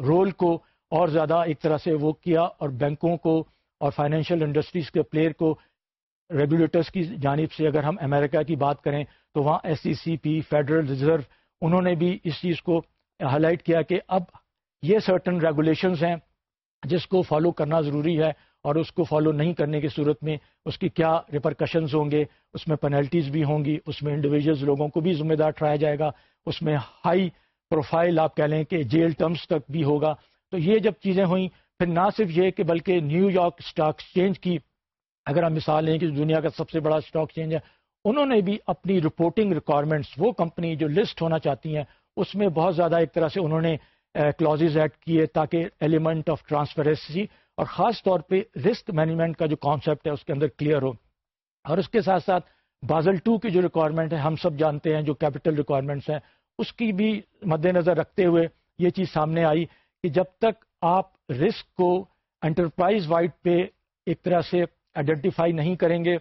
رول کو اور زیادہ ایک طرح سے وہ کیا اور بینکوں کو اور فائنینشیل انڈسٹریز کے پلیئر کو ریگولیٹرس کی جانب سے اگر ہم امریکہ کی بات کریں تو وہاں S C C P Federal Reserve انہوں نے بھی اس چیز کو ہائی لائٹ کیا کہ اب یہ سرٹن ریگولیشنز ہیں جس کو فالو کرنا ضروری ہے اور اس کو فالو نہیں کرنے کی صورت میں اس کی کیا ریپرکشنز ہوں گے، اس میں پینلٹیز بھی ہوں گی، اس میں انڈیویجلز لوگوں کو بھی ذمہ دار ٹھہرایا جائے گا، اس میں ہائی پروفائل آپ کہہ لیں کہ جیل ٹرمز تک بھی ہوگا۔ تو یہ جب چیزیں ہوئیں پھر نہ صرف یہ کہ بلکہ نیو یارک اسٹاک ایکسچینج کی اگر ہم مثال لیں کہ دنیا کا سب سے بڑا اسٹاک چینج ہے، انہوں نے بھی اپنی رپورٹنگ ریکوائرمنٹس وہ کمپنی جو لسٹ ہونا چاہتی ہیں، اس میں بہت زیادہ ایک طرح سے انہوں نے کلوزز ایڈ کیے تاکہ ایلیمنٹ آف ٹرانسپیرنسی اور خاص طور پہ رسک مینجمنٹ کا جو کانسیپٹ ہے، اس کے اندر کلیئر ہو۔ اور اس کے ساتھ ساتھ بازل ٹو کی جو ریکوائرمنٹ ہے، ہم سب جانتے ہیں جو کیپٹل ریکوائرمنٹس ہیں، اس کی بھی مد نظر رکھتے ہوئے یہ چیز سامنے آئی کہ جب تک آپ رسک کو انٹرپرائز وائڈ پہ ایک طرح سے آئیڈینٹیفائی نہیں کریں گے،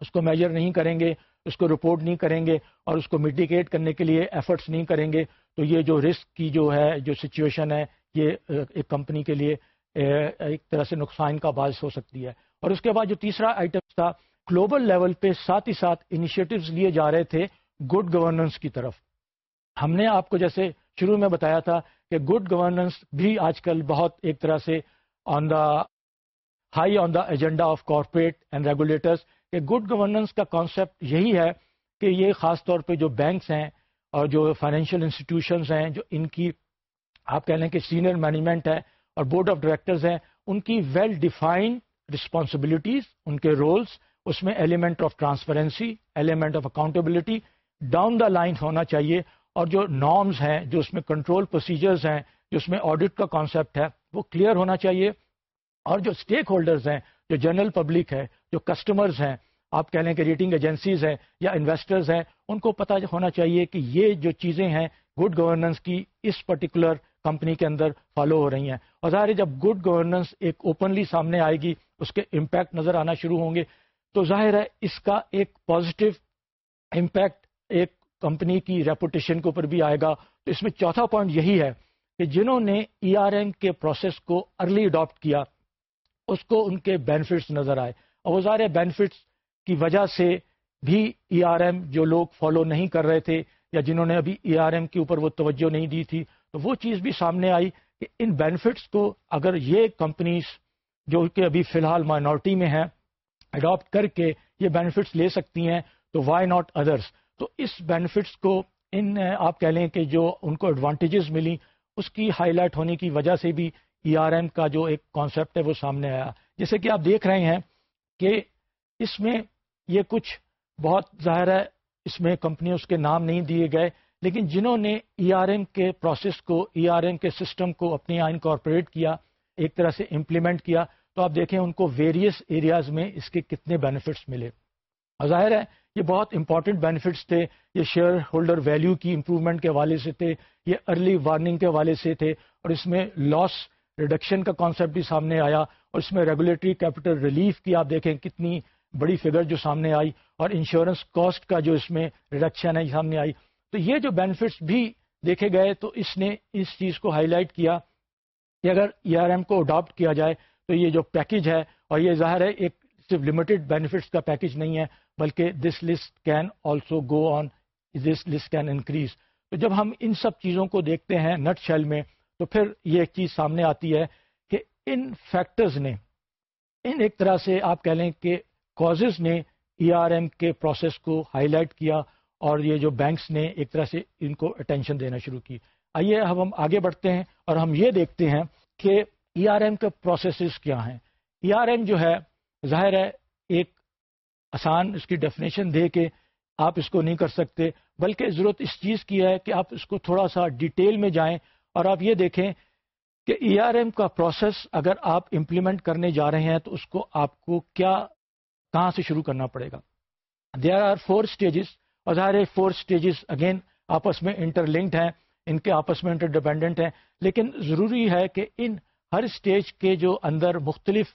اس کو میجر نہیں کریں گے، اس کو رپورٹ نہیں کریں گے اور اس کو میڈیکیٹ کرنے کے لیے ایفرٹس نہیں کریں گے۔ تو یہ جو رسک کی جو ہے، جو سچویشن ہے، یہ ایک کمپنی کے لیے ایک طرح سے نقصان کا باعث ہو سکتی ہے۔ اور اس کے بعد جو تیسرا آئٹم تھا گلوبل لیول پہ ساتھ ہی ساتھ انیشیٹوز لیے جا رہے تھے گڈ گورننس کی طرف۔ ہم نے آپ کو جیسے شروع میں بتایا تھا کہ گڈ گورننس بھی آج کل بہت ایک طرح سے on the high on the agenda of corporate and regulators کہ گڈ گورننس کا کانسیپٹ یہی ہے کہ یہ خاص طور پہ جو بینکس ہیں اور جو فائنینشیل انسٹیٹیوشنز ہیں جو ان کی آپ کہہ لیں کہ سینئر مینجمنٹ ہے اور بورڈ آف ڈائریکٹرز ہیں ان کی ویل ڈیفائنڈ رسپانسبلٹیز ان کے رولس اس میں element of transparency element of accountability down the line ہونا چاہیے اور جو نارمز ہیں، جو اس میں کنٹرول پروسیجرز ہیں، جو اس میں آڈٹ کا کانسیپٹ ہے، وہ کلیئر ہونا چاہیے۔ اور جو اسٹیک ہولڈرز ہیں، جو جنرل پبلک ہے، جو کسٹمرز ہیں، آپ کہہ لیں کہ ریٹنگ ایجنسیز ہیں یا انویسٹرز ہیں، ان کو پتہ ہونا چاہیے کہ یہ جو چیزیں ہیں گڈ گورننس کی اس پرٹیکولر کمپنی کے اندر فالو ہو رہی ہیں۔ اور ظاہر ہے، جب گڈ گورننس ایک اوپنلی سامنے آئے گی، اس کے امپیکٹ نظر آنا شروع ہوں گے، تو ظاہر ہے، اس کا ایک پازیٹیو امپیکٹ ایک کمپنی کی ریپوٹیشن کے اوپر بھی آئے گا۔ تو اس میں چوتھا پوائنٹ یہی ہے کہ جنہوں نے ای آر ایم کے پروسیس کو ارلی اڈاپٹ کیا، اس کو ان کے بینیفٹس نظر آئے۔ اور وہ ظاہر بینیفٹس کی وجہ سے بھی ای آر ایم جو لوگ فالو نہیں کر رہے تھے یا جنہوں نے ابھی ای آر ایم کے اوپر وہ توجہ نہیں دی تھی، تو وہ چیز بھی سامنے آئی کہ ان بینیفٹس کو اگر یہ کمپنیز جو کہ ابھی فی الحال مائنورٹی میں ہیں اڈاپٹ کر کے یہ بینیفٹس لے سکتی ہیں، تو وائی ناٹ ادرس تو اس بینیفٹس کو ان آپ کہہ لیں کہ جو ان کو ایڈوانٹیجز ملی اس کی ہائی لائٹ ہونے کی وجہ سے بھی ای آر ایم کا جو ایک کانسیپٹ ہے وہ سامنے آیا۔ جیسے کہ آپ دیکھ رہے ہیں کہ اس میں یہ کچھ بہت ظاہر ہے، اس میں کمپنیوں کے نام نہیں دیے گئے، لیکن جنہوں نے ای آر ایم کے پروسیس کو ای آر ایم کے سسٹم کو اپنی آئن کارپوریٹ کیا، ایک طرح سے امپلیمنٹ کیا، تو آپ دیکھیں ان کو ویریس ایریاز میں اس کے کتنے بینیفٹس ملے۔ اور ظاہر ہے، یہ بہت امپورٹنٹ بینیفٹس تھے۔ یہ شیئر ہولڈر ویلیو کی امپروومنٹ کے حوالے سے تھے۔ یہ ارلی وارننگ کے حوالے سے تھے۔ اور اس میں لاس ریڈکشن کا کانسیپٹ بھی سامنے آیا۔ اور اس میں ریگولیٹری کیپٹل ریلیف کی آپ دیکھیں کتنی بڑی فگر جو سامنے آئی۔ اور انشورنس کاسٹ کا جو اس میں ریڈکشن ہے سامنے آئی۔ تو یہ جو بینیفٹس بھی دیکھے گئے، تو اس نے اس چیز کو ہائی لائٹ کیا کہ اگر ای آر ایم کو اڈاپٹ کیا جائے، تو یہ جو پیکج ہے، اور یہ ظاہر ہے، ایک صرف لمیٹڈ بینیفٹس کا پیکج نہیں ہے، بلکہ this list can also go on this list can increase تو جب ہم ان سب چیزوں کو دیکھتے ہیں نٹ شیل میں، تو پھر یہ ایک چیز سامنے آتی ہے کہ ان فیکٹرز نے، ان ایک طرح سے آپ کہہ لیں کہ کازز نے ای آر ایم کے پروسیس کو ہائی لائٹ کیا اور یہ جو بینکس نے ایک طرح سے ان کو اٹینشن دینا شروع کی. آئیے اب ہم آگے بڑھتے ہیں اور ہم یہ دیکھتے ہیں کہ ای آر ایم کے پروسیسز کیا ہیں. ای آر ایم جو ہے ظاہر ہے، ایک آسان اس کی ڈیفینیشن دے کے آپ اس کو نہیں کر سکتے، بلکہ ضرورت اس چیز کی ہے کہ آپ اس کو تھوڑا سا ڈیٹیل میں جائیں اور آپ یہ دیکھیں کہ ای آر ایم کا پروسیس اگر آپ امپلیمنٹ کرنے جا رہے ہیں تو اس کو آپ کو کیا، کہاں سے شروع کرنا پڑے گا؟ دیر آر فور اسٹیجز اور ظاہر فور اسٹیجز اگین آپس میں انٹر لنکڈ ہیں، ان کے آپس میں انٹر ڈیپینڈنٹ ہیں، لیکن ضروری ہے کہ ان ہر اسٹیج کے جو اندر مختلف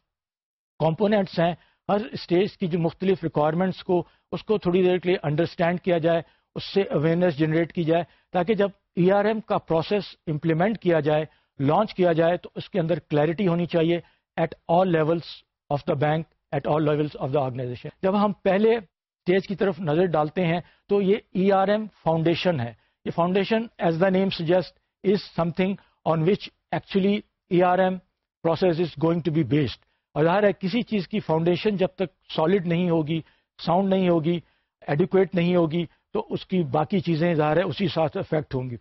کمپوننٹس ہیں، ہر اسٹیج کی جو مختلف ریکوائرمنٹس کو، اس کو تھوڑی دیر کے لیے انڈرسٹینڈ کیا جائے، اس سے اویئرنیس جنریٹ کی جائے، تاکہ جب ای آر ایم کا پروسیس امپلیمنٹ کیا جائے لانچ کیا جائے، تو اس کے اندر کلیئرٹی ہونی چاہیے at all levels of the bank at all levels of the organization جب ہم پہلے اسٹیج کی طرف نظر ڈالتے ہیں، تو یہ ای آر ایم فاؤنڈیشن ہے۔ یہ foundation as the name suggest is something on which actually E R M process is going to be based اور ظاہر ہے کسی چیز کی فاؤنڈیشن جب تک سالڈ نہیں ہوگی ساؤنڈ نہیں ہوگی ایڈیکویٹ نہیں ہوگی، تو اس کی باقی چیزیں ظاہر ہے اسی ساتھ افیکٹ ہوں گی۔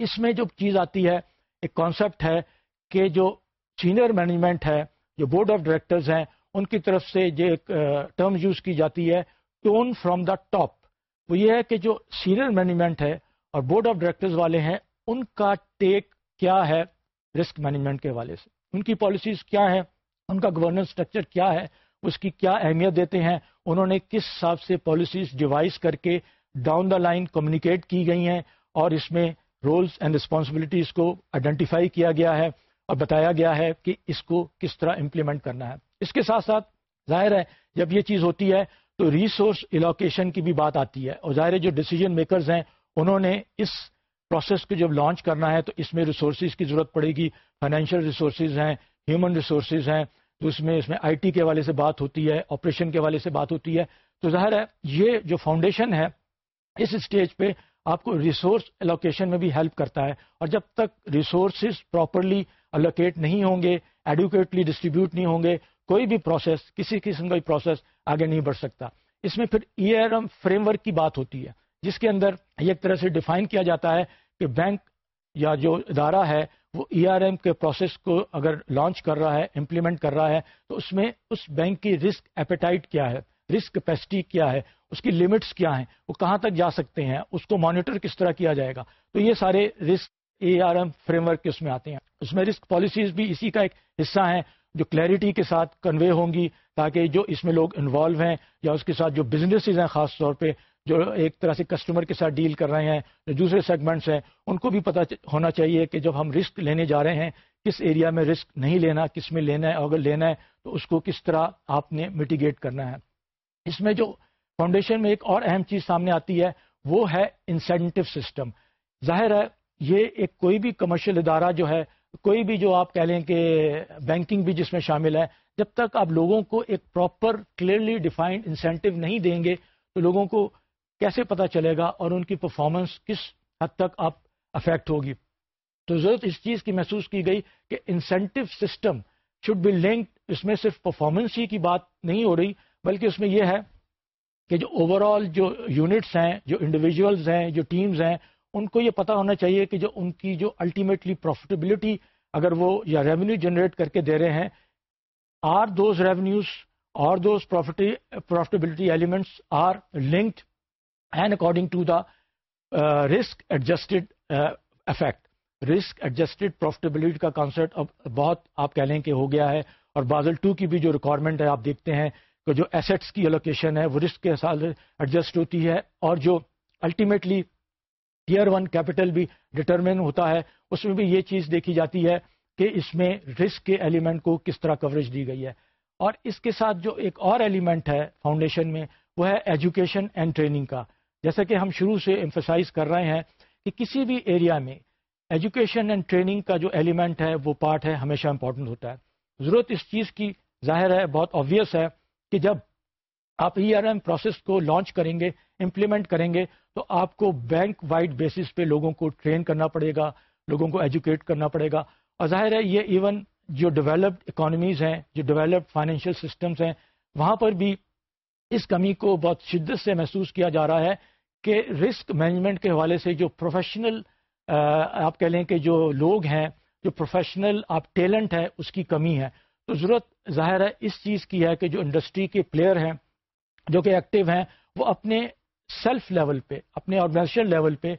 اس میں جو چیز آتی ہے، ایک کانسیپٹ ہے کہ جو سینئر مینجمنٹ ہے، جو بورڈ آف ڈائریکٹرز ہیں، ان کی طرف سے جو ایک ٹرم یوز کی جاتی ہے ٹون فرام دا ٹاپ وہ یہ ہے کہ جو سینئر مینجمنٹ ہے اور بورڈ آف ڈائریکٹرز والے ہیں، ان کا ٹیک کیا ہے رسک مینجمنٹ کے حوالے سے؟ ان کی پالیسیز کیا ہیں؟ ان کا گورننس اسٹرکچر کیا ہے؟ اس کی کیا اہمیت دیتے ہیں؟ انہوں نے کس حساب سے پالیسیز ڈیوائز کر کے ڈاؤن دا لائن کمیونیکیٹ کی گئی ہیں؟ اور اس میں رولز اینڈ رسپانسبلٹیز کو آئیڈینٹیفائی کیا گیا ہے اور بتایا گیا ہے کہ اس کو کس طرح امپلیمنٹ کرنا ہے۔ اس کے ساتھ ساتھ ظاہر ہے، جب یہ چیز ہوتی ہے تو ریسورس الوکیشن کی بھی بات آتی ہے۔ اور ظاہر ہے، جو ڈیسیجن میکرز ہیں، انہوں نے اس پروسیس کو جب لانچ کرنا ہے تو اس میں ریسورسز کی ضرورت پڑے گی۔ فائنینشیل ریسورسز ہیں ہیومن ریسورسز ہیں، تو اس میں اس میں آئی ٹی کے حوالے سے بات ہوتی ہے، آپریشن کے حوالے سے بات ہوتی ہے۔ تو ظاہر ہے، یہ جو فاؤنڈیشن ہے، اس اسٹیج پہ آپ کو ریسورس الوکیشن میں بھی ہیلپ کرتا ہے۔ اور جب تک ریسورسز پراپرلی الوکیٹ نہیں ہوں گے ایڈوکیٹلی ڈسٹریبیوٹ نہیں ہوں گے، کوئی بھی پروسیس کسی قسم کا بھی پروسیس آگے نہیں بڑھ سکتا۔ اس میں پھر E R M framework کی بات ہوتی ہے، جس کے اندر ایک طرح سے ڈیفائن کیا جاتا ہے کہ بینک یا جو ادارہ ہے وہ ای آر ایم کے پروسیس کو اگر لانچ کر رہا ہے امپلیمنٹ کر رہا ہے، تو اس میں اس بینک کی رسک ایپیٹائٹ کیا ہے رسک کیپیسٹی کیا ہے، اس کی لمٹس کیا ہیں، وہ کہاں تک جا سکتے ہیں، اس کو مانیٹر کس طرح کیا جائے گا؟ تو یہ سارے risk A R M framework کے اس میں آتے ہیں۔ اس میں رسک پالیسیز بھی اسی کا ایک حصہ ہیں جو کلیئرٹی کے ساتھ کنوے ہوں گی تاکہ جو اس میں لوگ انوالو ہیں یا اس کے ساتھ جو بزنسز ہیں خاص طور پہ جو ایک طرح سے کسٹمر کے ساتھ ڈیل کر رہے ہیں، جو دوسرے سیگمنٹس ہیں، ان کو بھی پتہ ہونا چاہیے کہ جب ہم رسک لینے جا رہے ہیں، کس ایریا میں رسک نہیں لینا، کس میں لینا ہے، اگر لینا ہے، تو اس کو کس طرح آپ نے میٹیگیٹ کرنا ہے۔ اس میں جو فاؤنڈیشن میں ایک اور اہم چیز سامنے آتی ہے، وہ ہے انسینٹو سسٹم ظاہر ہے، یہ ایک کوئی بھی کمرشل ادارہ جو ہے، کوئی بھی جو آپ کہہ لیں کہ بینکنگ بھی جس میں شامل ہے، جب تک آپ لوگوں کو ایک پراپر کلیئرلی ڈیفائنڈ انسینٹو نہیں دیں گے، تو لوگوں کو کیسے پتا چلے گا اور ان کی پرفارمنس کس حد تک آپ افیکٹ ہوگی؟ تو ضرورت اس چیز کی محسوس کی گئی کہ incentive system should be linked اس میں صرف پرفارمنس ہی کی بات نہیں ہو رہی، بلکہ اس میں یہ ہے کہ جو اوور آل جو یونٹس ہیں، جو انڈیویجولز ہیں، جو ٹیمز ہیں، ان کو یہ پتا ہونا چاہیے کہ جو ان کی جو الٹیمیٹلی پروفیٹیبلٹی اگر وہ یا ریونیو جنریٹ کر کے دے رہے ہیں are those revenues are those profitability elements are linked and according to the risk adjusted effect risk adjusted profitability کا کانسیپٹ اب بہت آپ کہہ لیں کہ ہو گیا ہے اور بازل ٹو کی بھی جو ریکوائرمنٹ ہے آپ دیکھتے ہیں کہ جو ایسٹس کی الوکیشن ہے وہ رسک کے ساتھ ایڈجسٹ ہوتی ہے اور جو الٹیمیٹلی ٹیئر ون کیپٹل بھی ڈٹرمن ہوتا ہے اس میں بھی یہ چیز دیکھی جاتی ہے کہ اس میں رسک کے ایلیمنٹ کو کس طرح کوریج دی گئی ہے اور اس کے ساتھ جو ایک اور ایلیمنٹ ہے فاؤنڈیشن میں وہ ہے ایجوکیشن اینڈ ٹریننگ کا جیسا کہ ہم شروع سے امفسائز کر رہے ہیں کہ کسی بھی ایریا میں ایجوکیشن اینڈ ٹریننگ کا جو ایلیمنٹ ہے، وہ پارٹ ہے، ہمیشہ امپورٹنٹ ہوتا ہے۔ ضرورت اس چیز کی ظاہر ہے، بہت آبویس ہے کہ جب آپ ای آر ایم پروسیس کو لانچ کریں گے امپلیمنٹ کریں گے، تو آپ کو بینک وائڈ بیسس پہ لوگوں کو ٹرین کرنا پڑے گا، لوگوں کو ایجوکیٹ کرنا پڑے گا۔ اور ظاہر ہے، یہ ایون جو ڈیولپڈ اکانومیز ہیں، جو ڈیولپڈ فائنینشیل سسٹمز ہیں، وہاں پر بھی اس کمی کو بہت شدت سے محسوس کیا جا رہا ہے۔ کہ رسک مینجمنٹ کے حوالے سے جو پروفیشنل آپ کہہ لیں کہ جو لوگ ہیں، جو پروفیشنل آپ ٹیلنٹ ہے، اس کی کمی ہے۔ تو ضرورت ظاہر ہے اس چیز کی ہے کہ جو انڈسٹری کے پلیئر ہیں، جو کہ ایکٹیو ہیں، وہ اپنے سیلف لیول پہ، اپنے آرگنائزیشن لیول پہ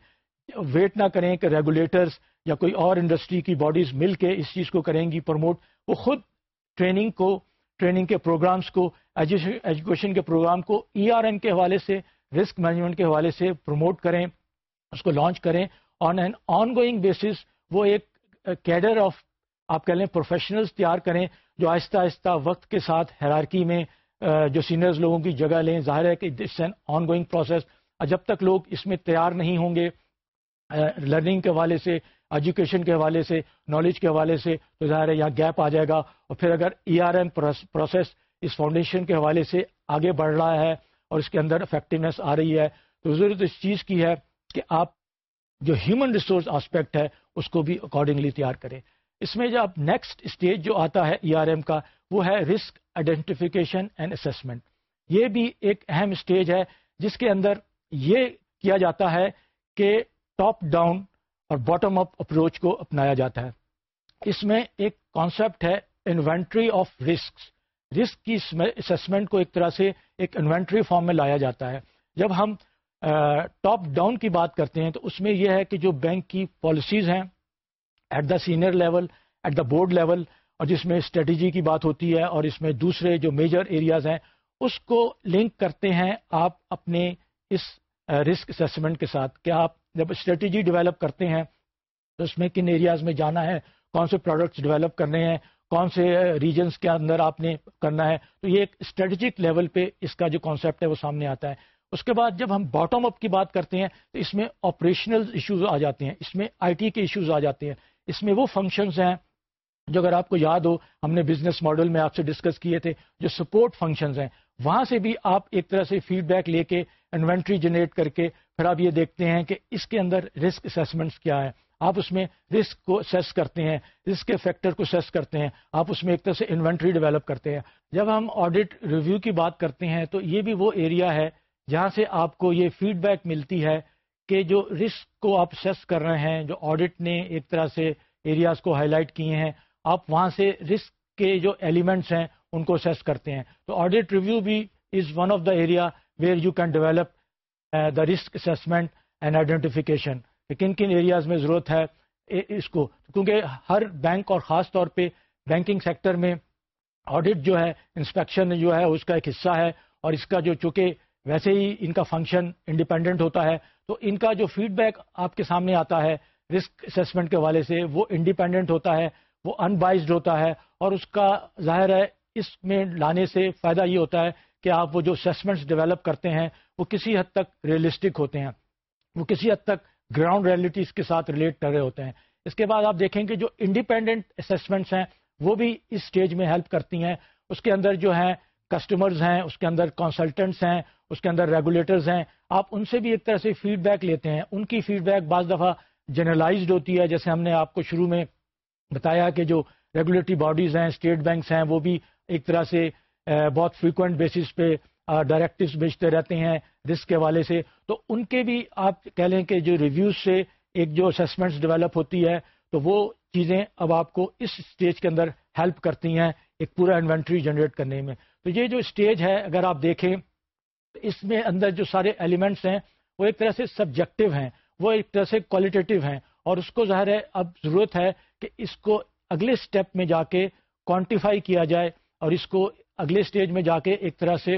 ویٹ نہ کریں کہ ریگولیٹرز یا کوئی اور انڈسٹری کی باڈیز مل کے اس چیز کو کریں گی، پروموٹ۔ وہ خود ٹریننگ کو، ٹریننگ کے پروگرامز کو، ایجوکیشن کے پروگرام کو، ای آر این کے حوالے سے رسک مینجمنٹ کے حوالے سے پروموٹ کریں، اس کو لانچ کریں۔ On an ongoing basis وہ ایک کیڈر آف آپ کہہ لیں پروفیشنلز تیار کریں جو آہستہ آہستہ وقت کے ساتھ حیرارکی میں جو سینئرز لوگوں کی جگہ لیں۔ ظاہر ہے کہ it's an ongoing process جب تک لوگ اس میں تیار نہیں ہوں گے لرننگ کے حوالے سے ایجوکیشن کے حوالے سے نالج کے حوالے سے، تو ظاہر ہے یہاں گیپ آ جائے گا۔ اور پھر اگر ای آر ایم پروسیس اس فاؤنڈیشن کے حوالے سے آگے بڑھ رہا ہے اور اس کے اندر افیکٹونیس آ رہی ہے۔ تو ضرورت اس چیز کی ہے کہ آپ جو ہیومن ریسورس آسپیکٹ ہے، اس کو بھی اکارڈنگلی تیار کریں۔ اس میں جب نیکسٹ اسٹیج جو آتا ہے ای آر ایم کا، وہ ہے رسک آئیڈینٹیفیکیشن اینڈ اسسمنٹ یہ بھی ایک اہم اسٹیج ہے جس کے اندر یہ کیا جاتا ہے کہ ٹاپ ڈاؤن اور باٹم اپ اپروچ کو اپنایا جاتا ہے۔ اس میں ایک کانسیپٹ ہے انوینٹری آف رسک رسک کی اسسمنٹ کو ایک طرح سے ایک انوینٹری فارم میں لایا جاتا ہے۔ جب ہم ٹاپ ڈاؤن کی بات کرتے ہیں تو اس میں یہ ہے کہ جو بینک کی پالیسیز ہیں at the senior level at the board level اور جس میں اسٹریٹجی کی بات ہوتی ہے اور اس میں دوسرے جو میجر ایریاز ہیں، اس کو لنک کرتے ہیں آپ اپنے اس رسک اسسمنٹ کے ساتھ۔ کہ آپ جب اسٹریٹجی ڈیولپ کرتے ہیں تو اس میں کن ایریاز میں جانا ہے، کون سے پروڈکٹس ڈیولپ کرنے ہیں کون سے ریجنس کے اندر آپ نے کرنا ہے؟ تو یہ ایک اسٹریٹجک لیول پہ اس کا جو کانسیپٹ ہے وہ سامنے آتا ہے۔ اس کے بعد جب ہم باٹم اپ کی بات کرتے ہیں، تو اس میں آپریشنل ایشوز آ جاتے ہیں، اس میں آئی ٹی کے ایشوز آ جاتے ہیں۔ اس میں وہ فنکشنز ہیں جو اگر آپ کو یاد ہو، ہم نے بزنس ماڈل میں آپ سے ڈسکس کیے تھے، جو سپورٹ فنکشنز ہیں۔ وہاں سے بھی آپ ایک طرح سے فیڈ بیک لے کے انوینٹری جنریٹ کر کے پھر آپ یہ دیکھتے ہیں کہ اس کے اندر رسک اسیسمنٹس کیا ہے۔ آپ اس میں رسک کو سیس کرتے ہیں رسک کے فیکٹر کو سیس کرتے ہیں، آپ اس میں ایک طرح سے انوینٹری ڈیولپ کرتے ہیں۔ جب ہم آڈٹ ریویو کی بات کرتے ہیں تو یہ بھی وہ ایریا ہے جہاں سے آپ کو یہ فیڈ بیک ملتی ہے کہ جو رسک کو آپ سیس کر رہے ہیں، جو آڈٹ نے ایک طرح سے ایریاز کو ہائی لائٹ کیے ہیں، آپ وہاں سے رسک کے جو ایلیمنٹس ہیں ان کو سیس کرتے ہیں۔ تو آڈٹ ریویو بھی is one of the area where you can develop the risk assessment and identification کن کن ایریاز میں ضرورت ہے اس کو۔ کیونکہ ہر بینک اور خاص طور پہ بینکنگ سیکٹر میں آڈٹ جو ہے انسپیکشن جو ہے، اس کا ایک حصہ ہے۔ اور اس کا جو چونکہ ویسے ہی ان کا فنکشن انڈیپینڈنٹ ہوتا ہے، تو ان کا جو فیڈ بیک آپ کے سامنے آتا ہے رسک اسسمنٹ کے حوالے سے، وہ انڈیپینڈنٹ ہوتا ہے، وہ انبائزڈ ہوتا ہے۔ اور اس کا ظاہر ہے، اس میں لانے سے فائدہ یہ ہوتا ہے کہ آپ وہ جو اسسمنٹس ڈیولپ کرتے ہیں، وہ کسی حد تک ریئلسٹک ہوتے ہیں۔ وہ کسی حد تک گراؤنڈ ریئلٹیز کے ساتھ ریلیٹ کر رہے ہوتے ہیں۔ اس کے بعد آپ دیکھیں کہ جو انڈیپینڈنٹ اسسمنٹس ہیں، وہ بھی اس اسٹیج میں ہیلپ کرتی ہیں۔ اس کے اندر جو ہیں کسٹمرز ہیں، اس کے اندر کنسلٹنٹس ہیں، اس کے اندر ریگولیٹرز ہیں۔ آپ ان سے بھی ایک طرح سے فیڈ بیک لیتے ہیں۔ ان کی فیڈ بیک بعض دفعہ جنرلائزڈ ہوتی ہے۔ جیسے ہم نے آپ کو شروع میں بتایا کہ جو ریگولیٹری باڈیز ہیں اسٹیٹ بینکس ہیں، وہ بھی ایک طرح سے eh، بہت فریکوینٹ بیسس پہ ڈائریکٹوز بھیجتے رہتے ہیں رسک کے حوالے سے۔ تو ان کے بھی آپ کہہ لیں کہ جو ریویوز سے ایک جو اسسمنٹس ڈیولپ ہوتی ہے، تو وہ چیزیں اب آپ کو اس اسٹیج کے اندر ہیلپ کرتی ہیں ایک پورا انوینٹری جنریٹ کرنے میں۔ تو یہ جو اسٹیج ہے، اگر آپ دیکھیں تو اس میں اندر جو سارے ایلیمنٹس ہیں، وہ ایک طرح سے سبجیکٹو ہیں، وہ ایک طرح سے کوالٹیٹیو ہیں۔ اور اس کو ظاہر ہے، اب ضرورت ہے کہ اس کو اگلے اسٹیپ میں جا کے کوانٹیفائی کیا جائے اور اس کو اگلے اسٹیج میں جا کے ایک طرح سے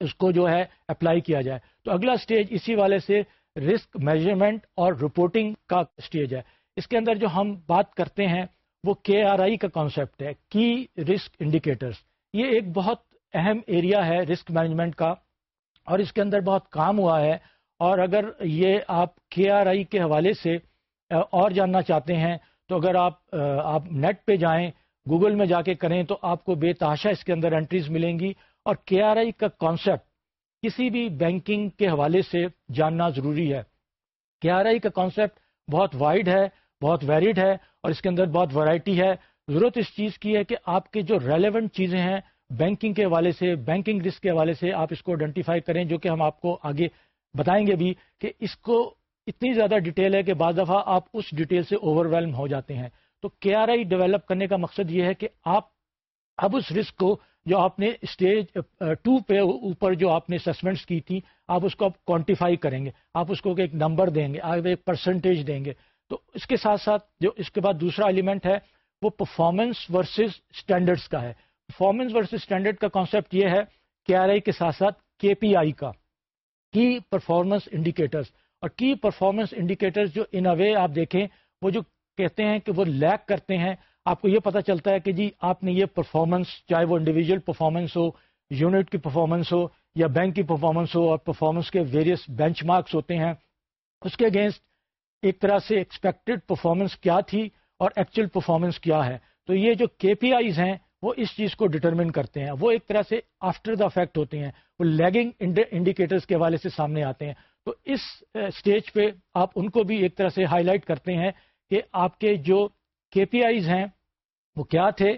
اس کو جو ہے اپلائی کیا جائے۔ تو اگلا اسٹیج اسی والے سے رسک میجرمنٹ اور رپورٹنگ کا اسٹیج ہے۔ اس کے اندر جو ہم بات کرتے ہیں، وہ کے آر آئی کا کانسیپٹ ہے کی رسک انڈیکیٹرس یہ ایک بہت اہم ایریا ہے رسک مینجمنٹ کا۔ اور اس کے اندر بہت کام ہوا ہے۔ اور اگر یہ آپ کے آر آئی کے حوالے سے اور جاننا چاہتے ہیں، تو اگر آپ آپ نیٹ پہ جائیں گوگل میں جا کے کریں، تو آپ کو بے تحاشا اس کے اندر انٹریز ملیں گی۔ اور کے آر آئی کا کانسیپٹ کسی بھی بینکنگ کے حوالے سے جاننا ضروری ہے۔ کے آر آئی کا کانسیپٹ بہت وائڈ ہے، بہت ویریڈ ہے اور اس کے اندر بہت ورائٹی ہے۔ ضرورت اس چیز کی ہے کہ آپ کے جو ریلیونٹ چیزیں ہیں بینکنگ کے حوالے سے بینکنگ رسک کے حوالے سے آپ اس کو آئیڈینٹیفائی کریں، جو کہ ہم آپ کو آگے بتائیں گے بھی کہ اس کو اتنی زیادہ ڈیٹیل ہے کہ بعض دفعہ آپ اس ڈیٹیل سے اوور ویلم ہو جاتے ہیں۔ تو کے آر آئی ڈیولپ کرنے کا مقصد یہ ہے کہ آپ اب اس رسک کو جو آپ نے اسٹیج ٹو uh, پہ اوپر جو آپ نے اسسمنٹس کی تھی آپ اس کو اب کوانٹیفائی کریں گے۔ آپ اس کو ایک نمبر دیں گے، آپ ایک پرسنٹیج دیں گے۔ تو اس کے ساتھ ساتھ جو اس کے بعد دوسرا ایلیمنٹ ہے، وہ پرفارمنس ورسز اسٹینڈرڈس کا ہے۔ پرفارمنس ورسز اسٹینڈرڈ کا کانسیپٹ یہ ہے کے آر آئی کے ساتھ ساتھ کے پی آئی کا کی پرفارمنس انڈیکیٹرس اور کی پرفارمنس انڈیکیٹرز جو ان اے آپ دیکھیں، وہ جو کہتے ہیں کہ وہ لیک کرتے ہیں۔ آپ کو یہ پتا چلتا ہے کہ جی آپ نے یہ پرفارمنس چاہے وہ انڈیویجل پرفارمنس ہو یونٹ کی پرفارمنس ہو یا بینک کی پرفارمنس ہو اور پرفارمنس کے ویریس بینچ مارکس ہوتے ہیں، اس کے اگینسٹ ایک طرح سے ایکسپیکٹڈ پرفارمنس کیا تھی اور ایکچوئل پرفارمنس کیا ہے۔ تو یہ جو کے پی آئیز ہیں، وہ اس چیز کو ڈٹرمن کرتے ہیں۔ وہ ایک طرح سے آفٹر دا فیکٹ ہوتے ہیں۔ وہ لیگنگ انڈیکیٹرز کے حوالے سے سامنے آتے ہیں۔ تو اس اسٹیج پہ آپ ان کو بھی ایک طرح سے ہائی لائٹ کرتے ہیں کہ آپ کے جو کے پی آئیز ہیں وہ کیا تھے؟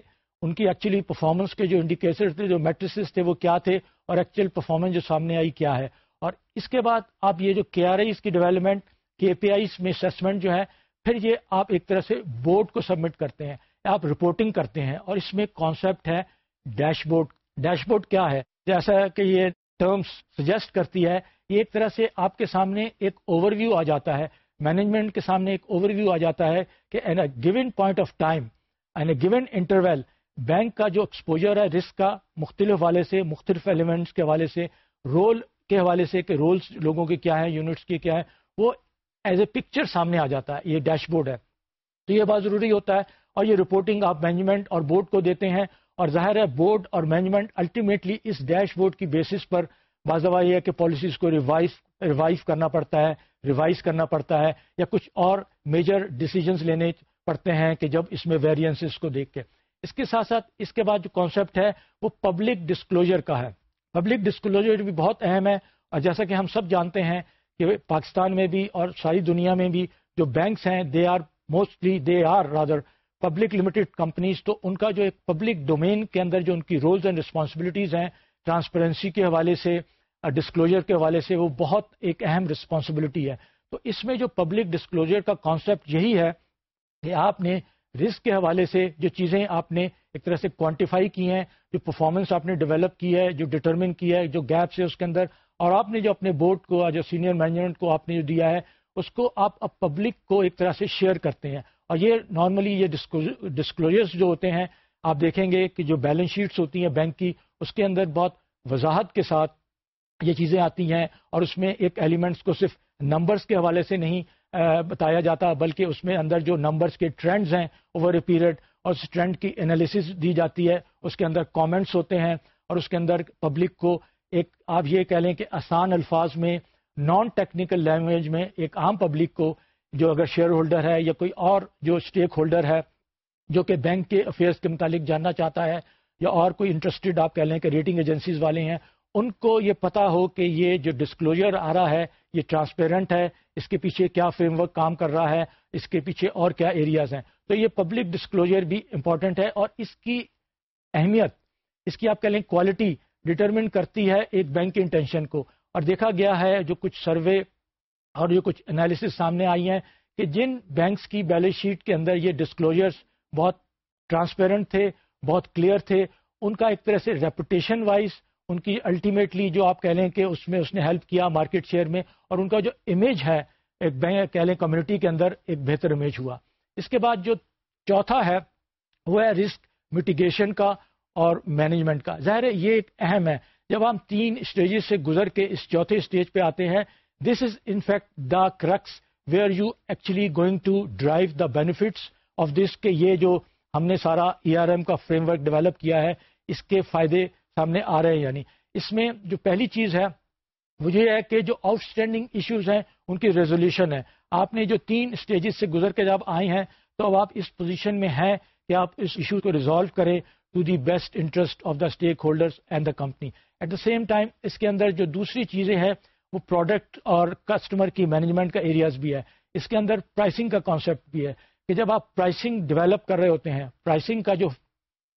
ان کی ایکچولی پرفارمنس کے جو انڈیکیٹر تھے، جو میٹریسز تھے، وہ کیا تھے؟ اور ایکچوئل پرفارمنس جو سامنے آئی کیا ہے؟ اور اس کے بعد آپ یہ جو کے آر آئیز کی ڈیولپمنٹ کے پی آئیز میں اسسمنٹ جو ہے، پھر یہ آپ ایک طرح سے بورڈ کو سبمٹ کرتے ہیں، آپ رپورٹنگ کرتے ہیں، اور اس میں کانسیپٹ ہے ڈیش بورڈ ڈیش بورڈ کیا ہے؟ جیسا کہ یہ ٹرمس سجیسٹ کرتی ہے، یہ ایک طرح سے آپ کے سامنے ایک اوور ویو آ جاتا ہے مینجمنٹ کے سامنے ایک اوور ویو آ جاتا ہے کہ in a given point of time in a given interval bank کا جو ایکسپوجر ہے رسک کا مختلف حوالے سے، مختلف ایلیمنٹس کے حوالے سے رول کے حوالے سے کہ رولس لوگوں کے کیا ہیں یونٹس کے کیا ہے وہ ایز اے پکچر سامنے آ جاتا ہے، یہ ڈیش بورڈ ہے۔ تو یہ بات ضروری ہوتا ہے اور یہ رپورٹنگ آپ مینجمنٹ اور بورڈ کو دیتے ہیں اور ظاہر ہے بورڈ اور مینجمنٹ الٹیمیٹلی اس ڈیش بورڈ کی بیسس پر بعض دفعہ یہ ہے کہ پالیسیز کو ریوائز ریوائز کرنا پڑتا ہے ریوائز کرنا پڑتا ہے یا کچھ اور میجر ڈیسیجنز لینے پڑتے ہیں کہ جب اس میں ویریئنسز کو دیکھ کے۔ اس کے ساتھ ساتھ اس کے بعد جو کانسیپٹ ہے وہ پبلک ڈسکلوجر کا ہے۔ پبلک ڈسکلوجر بھی بہت اہم ہے اور جیسا کہ ہم سب جانتے ہیں کہ پاکستان میں بھی اور ساری دنیا میں بھی جو بینکس ہیں they are mostly they are rather public limited companies تو ان کا جو ایک پبلک ڈومین کے اندر جو ان کی رولز اینڈ رسپانسبلٹیز ہیں ٹرانسپیرنسی کے حوالے سے ڈسکلوجر کے حوالے سے وہ بہت ایک اہم رسپانسبلٹی ہے۔ تو اس میں جو پبلک ڈسکلوجر کا کانسیپٹ یہی ہے کہ آپ نے رسک کے حوالے سے جو چیزیں آپ نے ایک طرح سے کوانٹیفائی کی ہیں، جو پرفارمنس آپ نے ڈیولپ کی ہے، جو ڈٹرمن کیا ہے، جو گیپس ہے اس کے اندر، اور آپ نے جو اپنے بورڈ کو، جو سینئر مینجمنٹ کو آپ نے جو دیا ہے، اس کو آپ اب پبلک کو ایک طرح سے شیئر کرتے ہیں۔ اور یہ نارملی یہ ڈسکلوجرس جو ہوتے ہیں، آپ دیکھیں گے کہ جو بیلنس شیٹس ہوتی ہیں بینک کی، اس کے اندر بہت وضاحت کے ساتھ یہ چیزیں آتی ہیں، اور اس میں ایک ایلیمنٹس کو صرف نمبرس کے حوالے سے نہیں بتایا جاتا، بلکہ اس میں اندر جو نمبرس کے ٹرینڈز ہیں اوور اے پیریڈ اور اس ٹرینڈ کی انالیسس دی جاتی ہے۔ اس کے اندر کامنٹس ہوتے ہیں اور اس کے اندر پبلک کو ایک، آپ یہ کہہ لیں کہ آسان الفاظ میں نان ٹیکنیکل لینگویج میں ایک عام پبلک کو جو اگر شیئر ہولڈر ہے یا کوئی اور جو اسٹیک ہولڈر ہے، جو کہ بینک کے افیئرس کے متعلق جاننا چاہتا ہے یا اور کوئی انٹرسٹڈ آپ کہہ لیں کہ ریٹنگ ایجنسیز والے ہیں، ان کو یہ پتا ہو کہ یہ جو ڈسکلوجر آ رہا ہے یہ ٹرانسپیرنٹ ہے، اس کے پیچھے کیا فریم ورک کام کر رہا ہے، اس کے پیچھے اور کیا ایریاز ہیں۔ تو یہ پبلک ڈسکلوجر بھی امپورٹنٹ ہے اور اس کی اہمیت، اس کی آپ کہہ لیں کوالٹی ڈٹرمن کرتی ہے ایک بینک کی انٹینشن کو۔ اور دیکھا گیا ہے جو کچھ سروے اور جو کچھ انالیسس سامنے آئی ہیں کہ جن بینکس کی بیلنس شیٹ کے اندر یہ ڈسکلوجرس بہت ٹرانسپیرنٹ تھے، بہت کلیئر تھے، ان کا ایک طرح سے ریپوٹیشن وائز ان کی الٹیمیٹلی جو آپ کہہ لیں کہ اس میں اس نے ہیلپ کیا مارکیٹ شیئر میں اور ان کا جو امیج ہے ایک بینک کہہ لیں کمیونٹی کے اندر ایک بہتر امیج ہوا۔ اس کے بعد جو چوتھا ہے وہ ہے رسک میٹیگیشن کا اور مینجمنٹ کا۔ ظاہر ہے یہ ایک اہم ہے۔ جب ہم تین اسٹیجز سے گزر کے اس چوتھے اسٹیج پہ آتے ہیں this is in fact the crux where you actually going to drive the benefits of this کہ یہ جو ہم نے سارا ای آر ایم کا فریم ورک ڈیولپ کیا ہے، اس کے فائدے سامنے آ رہے ہیں یعنی اس میں جو پہلی چیز ہے وہ یہ ہے کہ جو آؤٹ اسٹینڈنگ ایشوز ہیں، ان کی ریزولوشن ہے۔ آپ نے جو تین اسٹیجز سے گزر کے جب آئے ہیں، تو اب آپ اس پوزیشن میں ہیں کہ آپ اس ایشو کو ریزالو کریں to the best interest of the stakeholders and the company at the same time اس کے اندر جو دوسری چیزیں ہیں، وہ پروڈکٹ اور کسٹمر کی مینجمنٹ کا ایریاز بھی ہے اس کے اندر پرائسنگ کا کانسیپٹ بھی ہے کہ جب آپ پرائسنگ ڈیولپ کر رہے ہوتے ہیں پرائسنگ کا جو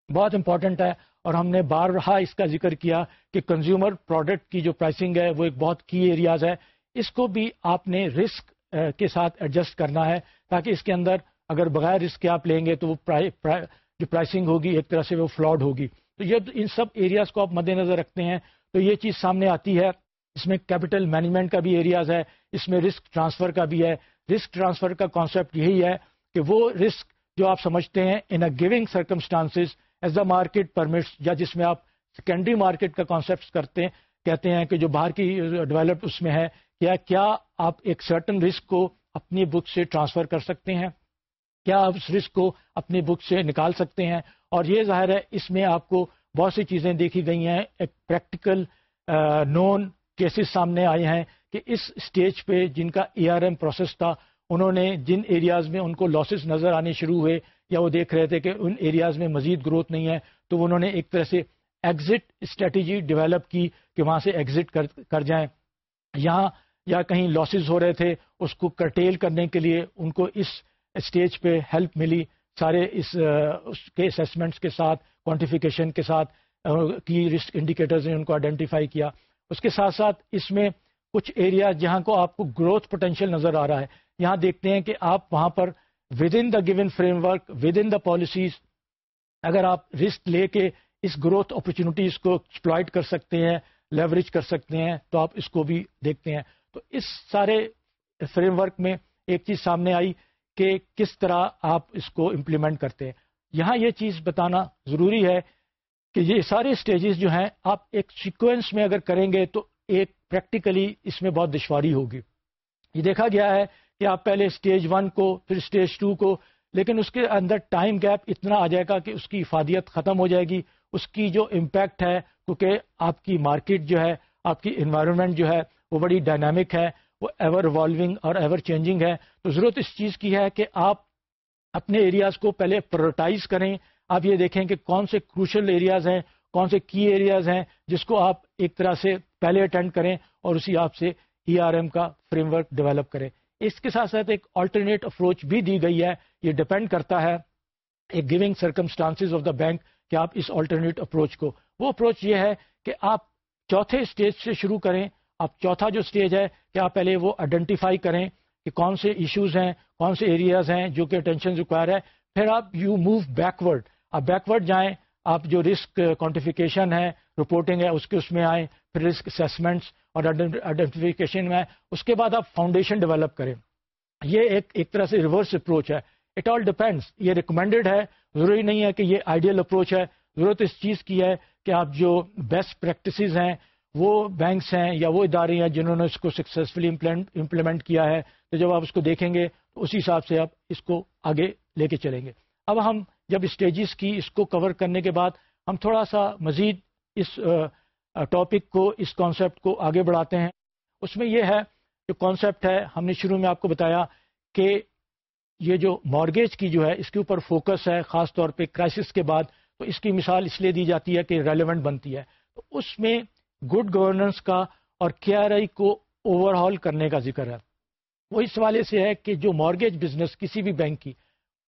بہت امپورٹنٹ ہے اور ہم نے بار رہا اس کا ذکر کیا کہ کنزیومر پروڈکٹ کی جو پرائسنگ ہے وہ ایک بہت کی ایریاز ہے۔ اس کو بھی آپ نے رسک کے ساتھ ایڈجسٹ کرنا ہے تاکہ اس کے اندر اگر بغیر رسک کے آپ لیں گے تو وہ جو پرائسنگ ہوگی ایک طرح سے وہ فلاڈ ہوگی۔ تو یہ ان سب ایریاز کو آپ مد نظر رکھتے ہیں۔ تو یہ چیز سامنے آتی ہے۔ اس میں کیپٹل مینجمنٹ کا بھی ایریاز ہے۔ اس میں رسک ٹرانسفر کا بھی ہے۔ رسک ٹرانسفر کا کانسیپٹ یہی ہے کہ وہ رسک جو آپ سمجھتے ہیں in a giving circumstances as the market permits, یا جس میں آپ سیکنڈری مارکیٹ کا کانسیپٹ کرتے ہیں، کہتے ہیں کہ جو باہر کی ڈیولپ اس میں ہے، کیا کیا آپ ایک سرٹن رسک کو اپنی بک سے ٹرانسفر کر سکتے ہیں؟ کیا آپ اس رسک کو اپنی بک سے نکال سکتے ہیں؟ اور یہ ظاہر ہے، اس میں آپ کو بہت سی چیزیں دیکھی گئی ہیں، ایک پریکٹیکل نون کیسز سامنے آئے ہیں کہ اس اسٹیج پہ جن کا ای آر ایم پروسیس تھا، انہوں نے جن ایریاز میں ان کو لاسز نظر آنے شروع ہوئے یا وہ دیکھ رہے تھے کہ ان ایریاز میں مزید گروتھ نہیں ہے، تو انہوں نے ایک طرح سے ایگزٹ اسٹریٹجی ڈیولپ کی کہ وہاں سے ایگزٹ کر جائیں۔ یہاں یا کہیں لاسز ہو رہے تھے، اس کو کرٹیل کرنے کے لیے ان کو اس اسٹیج پہ ہیلپ ملی۔ سارے اس اس کے اسیسمنٹس کے ساتھ کوانٹیفیکیشن کے ساتھ کی رسک انڈیکیٹرز نے ان کو آئیڈینٹیفائی کیا۔ اس کے ساتھ ساتھ اس میں کچھ ایریا جہاں کو آپ کو گروتھ پوٹینشیل نظر آ رہا ہے، یہاں دیکھتے ہیں کہ آپ وہاں پر with in the given framework with in the policies اگر آپ رسک لے کے اس گروتھ اپرچونیٹیز کو ایکسپلائٹ کر سکتے ہیں لیوریج کر سکتے ہیں، تو آپ اس کو بھی دیکھتے ہیں۔ تو اس سارے فریم ورک میں ایک چیز سامنے آئی کہ کس طرح آپ اس کو امپلیمنٹ کرتے ہیں۔ یہاں یہ چیز بتانا ضروری ہے کہ یہ سارے اسٹیجز جو ہیں، آپ ایک سیکوینس میں اگر کریں گے تو ایک پریکٹیکلی اس میں بہت دشواری ہوگی۔ یہ دیکھا گیا ہے کہ آپ پہلے اسٹیج ون کو، پھر اسٹیج ٹو کو، لیکن اس کے اندر ٹائم گیپ اتنا آ جائے گا کہ اس کی افادیت ختم ہو جائے گی۔ اس کی جو امپیکٹ ہے، کیونکہ آپ کی مارکیٹ جو ہے، آپ کی انوائرمنٹ جو ہے، وہ بڑی ڈائنامک ہے، وہ ایور ایوالونگ اور ایور چینجنگ ہے۔ تو ضرورت اس چیز کی ہے کہ آپ اپنے ایریاز کو پہلے پرورٹائز کریں۔ آپ یہ دیکھیں کہ کون سے کروشل ایریاز ہیں، کون سے کی ایریاز ہیں جس کو آپ ایک طرح سے پہلے اٹینڈ کریں اور اسی آپ سے ای آر ایم کا فریم ورک ڈیولپ کریں۔ اس کے ساتھ ساتھ ایک آلٹرنیٹ اپروچ بھی دی گئی ہے، یہ ڈپینڈ کرتا ہے ایک giving circumstances of the bank کہ آپ اس آلٹرنیٹ اپروچ کو، وہ اپروچ یہ ہے کہ آپ چوتھے اسٹیج سے شروع کریں، آپ چوتھا جو اسٹیج ہے کہ آپ پہلے وہ آئیڈینٹیفائی کریں کہ کون سے ایشوز ہیں، کون سے ایریاز ہیں جو کہ اٹینشن ریکوائر ہے، پھر آپ یو موو بیکورڈ آپ بیکورڈ جائیں، آپ جو رسک کوانٹیفیکیشن ہے رپورٹنگ ہے، اس کے اس میں آئیں۔ پھر رسک اسیسمنٹس اور آئیڈینٹیفیکیشن میں، اس کے بعد آپ فاؤنڈیشن ڈیولپ کریں۔ یہ ایک ایک طرح سے ریورس اپروچ ہے۔ اٹ آل ڈپینڈس یہ ریکمینڈیڈ ہے۔ ضروری نہیں ہے کہ یہ آئیڈیل اپروچ ہے۔ ضرورت اس چیز کی ہے کہ آپ جو بیسٹ پریکٹسز ہیں، وہ بینکس ہیں یا وہ ادارے ہیں جنہوں نے اس کو سکسیزفلی امپلیمنٹ کیا ہے، تو جب آپ اس کو دیکھیں گے، تو اسی حساب سے آپ اس کو آگے لے کے چلیں گے۔ اب ہم جب اسٹیجز کی اس کو کور کرنے کے بعد، ہم تھوڑا سا مزید اس ٹاپک کو اس کانسیپٹ کو آگے بڑھاتے ہیں۔ اس میں یہ ہے جو کانسیپٹ ہے، ہم نے شروع میں آپ کو بتایا کہ یہ جو مارگیج کی جو ہے، اس کے اوپر فوکس ہے، خاص طور پہ کرائسس کے بعد۔ تو اس کی مثال اس لیے دی جاتی ہے کہ ریلیونٹ بنتی ہے۔ تو اس میں گڈ گورننس کا اور کے آر آئی کو اوور ہال کرنے کا ذکر ہے۔ وہ اس حوالے سے ہے کہ جو مارگیج بزنس کسی بھی بینک کی،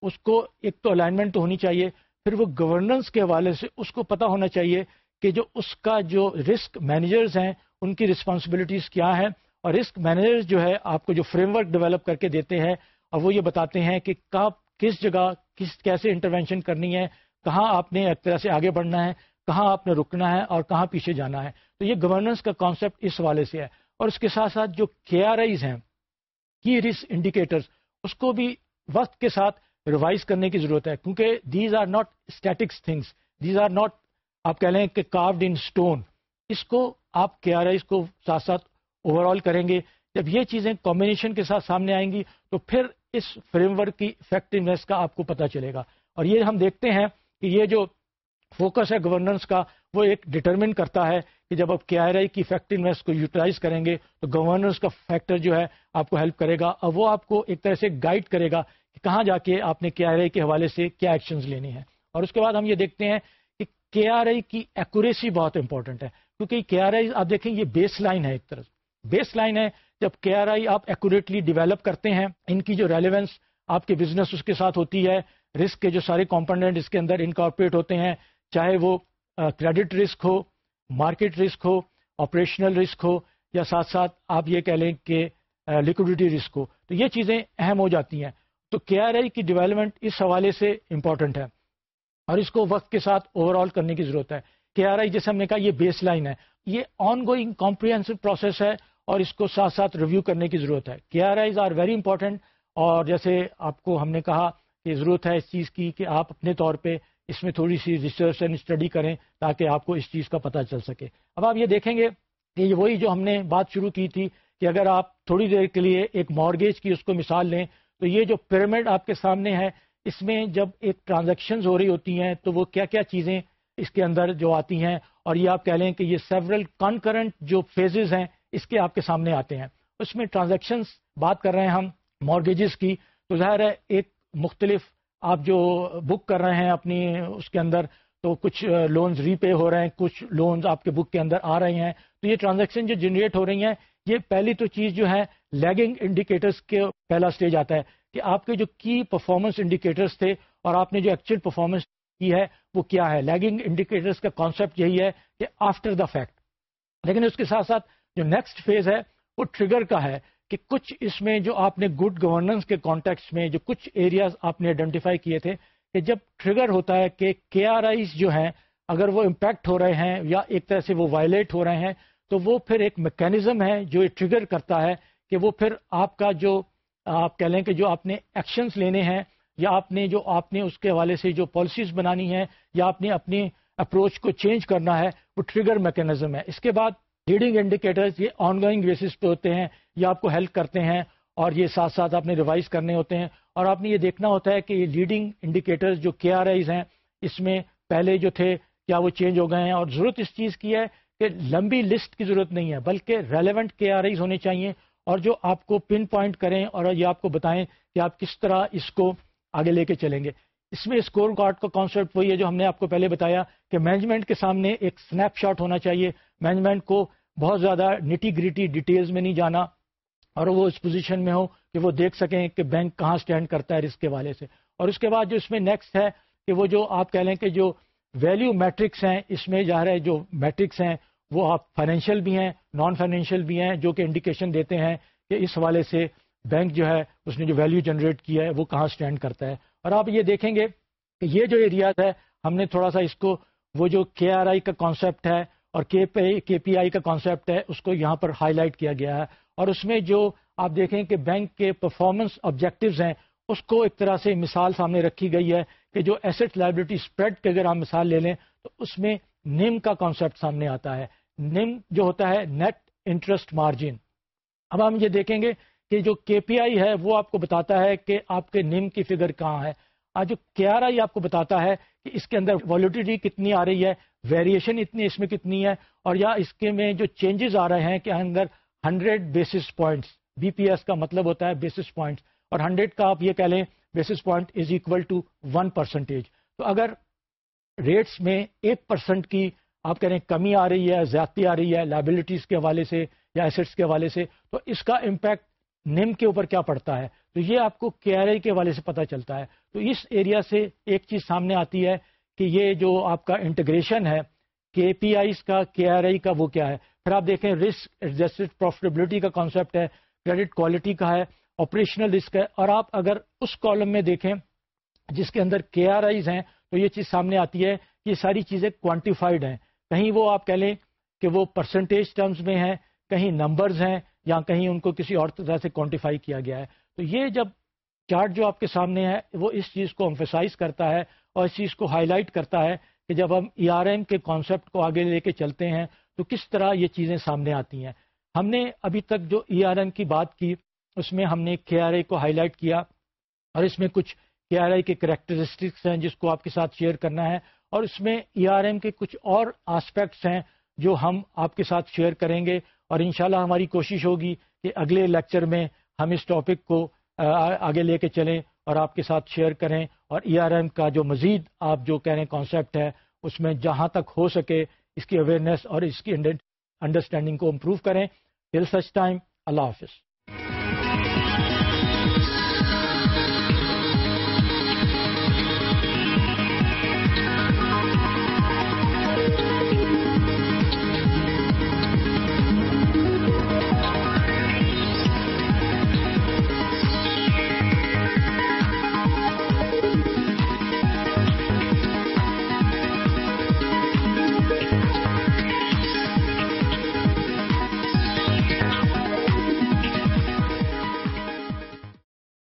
اس کو ایک تو الائنمنٹ تو ہونی چاہیے، پھر وہ گورننس کے حوالے سے اس کو پتا ہونا چاہیے کہ جو اس کا جو رسک مینیجرز ہیں، ان کی رسپانسبلٹیز کیا ہیں اور رسک مینیجر جو ہے، آپ کو جو فریم ورک ڈیولپ کر کے دیتے ہیں، اور وہ یہ بتاتے ہیں کہ کب، کس جگہ، کس، کیسے انٹروینشن کرنی ہے، کہاں آپ نے ایک طرح سے آگے بڑھنا ہے، کہاں آپ نے رکنا ہے اور کہاں پیچھے جانا ہے. تو یہ گورننس کا کانسیپٹ اس حوالے سے ہے. اور اس کے ساتھ ساتھ جو کے آر آئیز ہیں کی رسک انڈیکیٹرز اس کو بھی وقت کے ساتھ ریوائز کرنے کی ضرورت ہے. کیونکہ these are not statics things these are not آپ کہہ لیں کہ کارڈ ان اسٹون اس کو آپ کے آر آئی کو ساتھ ساتھ اوور آل کریں گے۔ جب یہ چیزیں کمبینیشن کے ساتھ سامنے آئیں گی، تو پھر اس فریم ورک کی افیکٹونیس کا آپ کو پتہ چلے گا۔ اور یہ ہم دیکھتے ہیں کہ یہ جو فوکس ہے گورننس کا، وہ ایک ڈٹرمن کرتا ہے کہ جب آپ کے آر آئی کی افیکٹونیس کو یوٹیلائز کریں گے، تو گورننس کا فیکٹر جو ہے آپ کو ہیلپ کرے گا۔ اور وہ آپ کو ایک طرح سے گائڈ کرے گا کہ کہاں جا کے آپ نے کے آر آئی کے حوالے سے کیا ایکشنز لینے ہیں۔ اور اس کے بعد ہم یہ دیکھتے ہیں کے آر آئی کی ایکوریسی بہت امپورٹنٹ ہے، کیونکہ کے آر آئی آپ دیکھیں، یہ بیس لائن ہے ایک طرح بیس لائن ہے جب کے آر آئی آپ ایکوریٹلی ڈیولپ کرتے ہیں، ان کی جو ریلیونس آپ کے بزنس اس کے ساتھ ہوتی ہے رسک کے جو سارے کمپوننٹ اس کے اندر انکارپوریٹ ہوتے ہیں، چاہے وہ کریڈٹ رسک ہو مارکیٹ رسک ہو آپریشنل رسک ہو، یا ساتھ ساتھ آپ یہ کہہ لیں کہ لیکوڈیٹی رسک ہو۔ تو یہ چیزیں اہم ہو جاتی ہیں۔ تو کے آر آئی کی ڈیولپمنٹ اس حوالے سے امپورٹنٹ ہے۔ اور اس کو وقت کے ساتھ اوور آل کرنے کی ضرورت ہے۔ کے آر آئی جیسے ہم نے کہا یہ بیس لائن ہے۔ یہ آن گوئنگ کمپریہنسو پروسیس ہے اور اس کو ساتھ ساتھ ریویو کرنے کی ضرورت ہے۔ K R Is are very important اور جیسے آپ کو ہم نے کہا کہ ضرورت ہے اس چیز کی کہ آپ اپنے طور پہ اس میں تھوڑی سی ریسرچ اینڈ اسٹڈی کریں تاکہ آپ کو اس چیز کا پتہ چل سکے۔ اب آپ یہ دیکھیں گے کہ وہی جو ہم نے بات شروع کی تھی کہ اگر آپ تھوڑی دیر کے لیے ایک مارگیج کی اس کو مثال لیں تو یہ جو پیرامڈ آپ کے سامنے ہے اس میں جب ایک ٹرانزیکشنز ہو رہی ہوتی ہیں، تو وہ کیا کیا چیزیں اس کے اندر جو آتی ہیں؟ اور یہ آپ کہہ لیں کہ یہ سیورل کانکرنٹ جو فیزز ہیں، اس کے آپ کے سامنے آتے ہیں۔ اس میں ٹرانزیکشنز بات کر رہے ہیں ہم مارگیجز کی۔ تو ظاہر ہے، ایک مختلف آپ جو بک کر رہے ہیں اپنی اس کے اندر، تو کچھ لونز ری پے ہو رہے ہیں، کچھ لونز آپ کے بک کے اندر آ رہے ہیں۔ تو یہ ٹرانزیکشن جو جنریٹ ہو رہی ہیں، یہ پہلی تو چیز جو ہے لیگنگ انڈیکیٹرز کے پہلا سٹیج آتا ہے۔ کہ آپ کے جو کی پرفارمنس انڈیکیٹرز تھے اور آپ نے جو ایکچوئل پرفارمنس کی ہے وہ کیا ہے؟ لیگنگ انڈیکیٹرز کا کانسیپٹ یہی ہے کہ آفٹر دا فیکٹ لیکن اس کے ساتھ ساتھ جو نیکسٹ فیز ہے وہ ٹریگر کا ہے کہ کچھ اس میں جو آپ نے گڈ گورننس کے کانٹیکس میں جو کچھ ایریاز آپ نے آئیڈینٹیفائی کیے تھے کہ جب ٹریگر ہوتا ہے کہ کے آر آئیز جو ہیں اگر وہ امپیکٹ ہو رہے ہیں یا ایک طرح سے وہ وائلیٹ ہو رہے ہیں تو وہ پھر ایک میکینزم ہے جو یہ ٹریگر کرتا ہے کہ وہ پھر آپ کا جو آپ کہہ لیں کہ جو آپ نے ایکشنز لینے ہیں، یا آپ نے جو آپ نے اس کے حوالے سے جو پالیسیز بنانی ہے یا آپ نے اپنی اپروچ کو چینج کرنا ہے، وہ ٹریگر میکینزم ہے۔ اس کے بعد لیڈنگ انڈیکیٹرز یہ آن گوئنگ بیسس پہ ہوتے ہیں، یہ آپ کو ہیلپ کرتے ہیں اور یہ ساتھ ساتھ آپ نے ریوائز کرنے ہوتے ہیں۔ اور آپ نے یہ دیکھنا ہوتا ہے کہ یہ لیڈنگ انڈیکیٹرز جو کے آر آئیز ہیں، اس میں پہلے جو تھے، کیا وہ چینج ہو گئے ہیں؟ اور ضرورت اس چیز کی ہے کہ لمبی لسٹ کی ضرورت نہیں ہے، بلکہ ریلیونٹ کے آر آئیز ہونے چاہیے اور جو آپ کو پن پوائنٹ کریں اور یہ آپ کو بتائیں کہ آپ کس طرح اس کو آگے لے کے چلیں گے۔ اس میں اسکور کارڈ کا کانسیپٹ وہی ہے جو ہم نے آپ کو پہلے بتایا کہ مینجمنٹ کے سامنے ایک سنیپ شاٹ ہونا چاہیے۔ مینجمنٹ کو بہت زیادہ نٹی گریٹی ڈیٹیلز میں نہیں جانا اور وہ اس پوزیشن میں ہو کہ وہ دیکھ سکیں کہ بینک کہاں سٹینڈ کرتا ہے رسک کے والے سے۔ اور اس کے بعد جو اس میں نیکسٹ ہے کہ وہ جو آپ کہہ لیں کہ جو ویلیو میٹرکس ہیں اس میں ظاہر ہے جو میٹرکس ہیں وہ آپ فائنینشیل بھی ہیں نان فائنینشیل بھی ہیں، جو کہ انڈیکیشن دیتے ہیں کہ اس حوالے سے بینک جو ہے، اس نے جو ویلیو جنریٹ کیا ہے، وہ کہاں سٹینڈ کرتا ہے۔ اور آپ یہ دیکھیں گے کہ یہ جو ایریاز ہے، ہم نے تھوڑا سا اس کو، وہ جو کے آر آئی کا کانسیپٹ ہے اور کے پی آئی کا کانسیپٹ ہے، اس کو یہاں پر ہائی لائٹ کیا گیا ہے۔ اور اس میں جو آپ دیکھیں کہ بینک کے پرفارمنس آبجیکٹوز ہیں، اس کو ایک طرح سے مثال سامنے رکھی گئی ہے کہ جو ایسٹ لائبلٹی اسپریڈ کی اگر آپ مثال لے لیں، تو اس میں نم کا کانسیپٹ سامنے آتا ہے۔ نم جو ہوتا ہے نیٹ انٹرسٹ مارجن اب ہم یہ دیکھیں گے کہ جو کے پی آئی ہے، وہ آپ کو بتاتا ہے کہ آپ کے نم کی فگر کہاں ہے۔ آج جو کے آر آئی آپ کو بتاتا ہے کہ اس کے اندر والٹیٹی کتنی آ رہی ہے ویریشن اتنی اس میں کتنی ہے، اور یا اس کے میں جو چینجز آ رہے ہیں کہ اندر hundred basis points B P S کا مطلب ہوتا ہے بیسس پوائنٹس اور ہنڈریڈ کا آپ یہ کہہ لیں basis point is equal to one percentage تو اگر ریٹس میں ایک پرسنٹ کی آپ کہہ رہے ہیں کمی آ رہی ہے، زیادتی آ رہی ہے لائبلٹیز کے حوالے سے یا ایسٹس کے حوالے سے، تو اس کا امپیکٹ نم کے اوپر کیا پڑتا ہے؟ تو یہ آپ کو کے آر آئی کے حوالے سے پتہ چلتا ہے۔ تو اس ایریا سے ایک چیز سامنے آتی ہے کہ یہ جو آپ کا انٹیگریشن ہے کے پی آئیز کا کے آر آئی کا، وہ کیا ہے؟ پھر آپ دیکھیں رسک ایڈجسٹڈ پروفیٹیبلٹی کا کانسیپٹ ہے کریڈٹ کوالٹی کا ہے آپریشنل رسک ہے۔ اور آپ اگر اس کالم میں دیکھیں، جس کے اندر کے آر آئیز ہیں تو یہ چیز سامنے آتی ہے کہ یہ ساری چیزیں کوانٹیفائڈ ہیں۔ کہیں وہ آپ کہہ لیں کہ وہ پرسنٹیج ٹرمز میں ہیں، کہیں نمبرز ہیں، یا کہیں ان کو کسی اور طرح سے کوانٹیفائی کیا گیا ہے۔ تو یہ جب چارٹ جو آپ کے سامنے ہے، وہ اس چیز کو امفیسائز کرتا ہے اور اس چیز کو ہائی لائٹ کرتا ہے کہ جب ہم ای آر ایم کے کانسیپٹ کو آگے لے کے چلتے ہیں، تو کس طرح یہ چیزیں سامنے آتی ہیں۔ ہم نے ابھی تک جو ای آر ایم کی بات کی، اس میں ہم نے کے آر آئی کو ہائی لائٹ کیا اور اس میں کچھ کے آر آئی کے کریکٹرسٹکس ہیں جس کو آپ کے ساتھ شیئر کرنا ہے اور اس میں ای آر ایم کے کچھ اور آسپیکٹس ہیں جو ہم آپ کے ساتھ شیئر کریں گے اور انشاءاللہ ہماری کوشش ہوگی کہ اگلے لیکچر میں ہم اس ٹاپک کو آگے لے کے چلیں اور آپ کے ساتھ شیئر کریں اور ای آر ایم کا جو مزید آپ جو کہہ رہے ہیں کانسیپٹ ہے، اس میں جہاں تک ہو سکے اس کی اویئرنیس اور اس کی انڈرسٹینڈنگ کو امپروو کریں۔ ٹل سچ ٹائم اللہ حافظ۔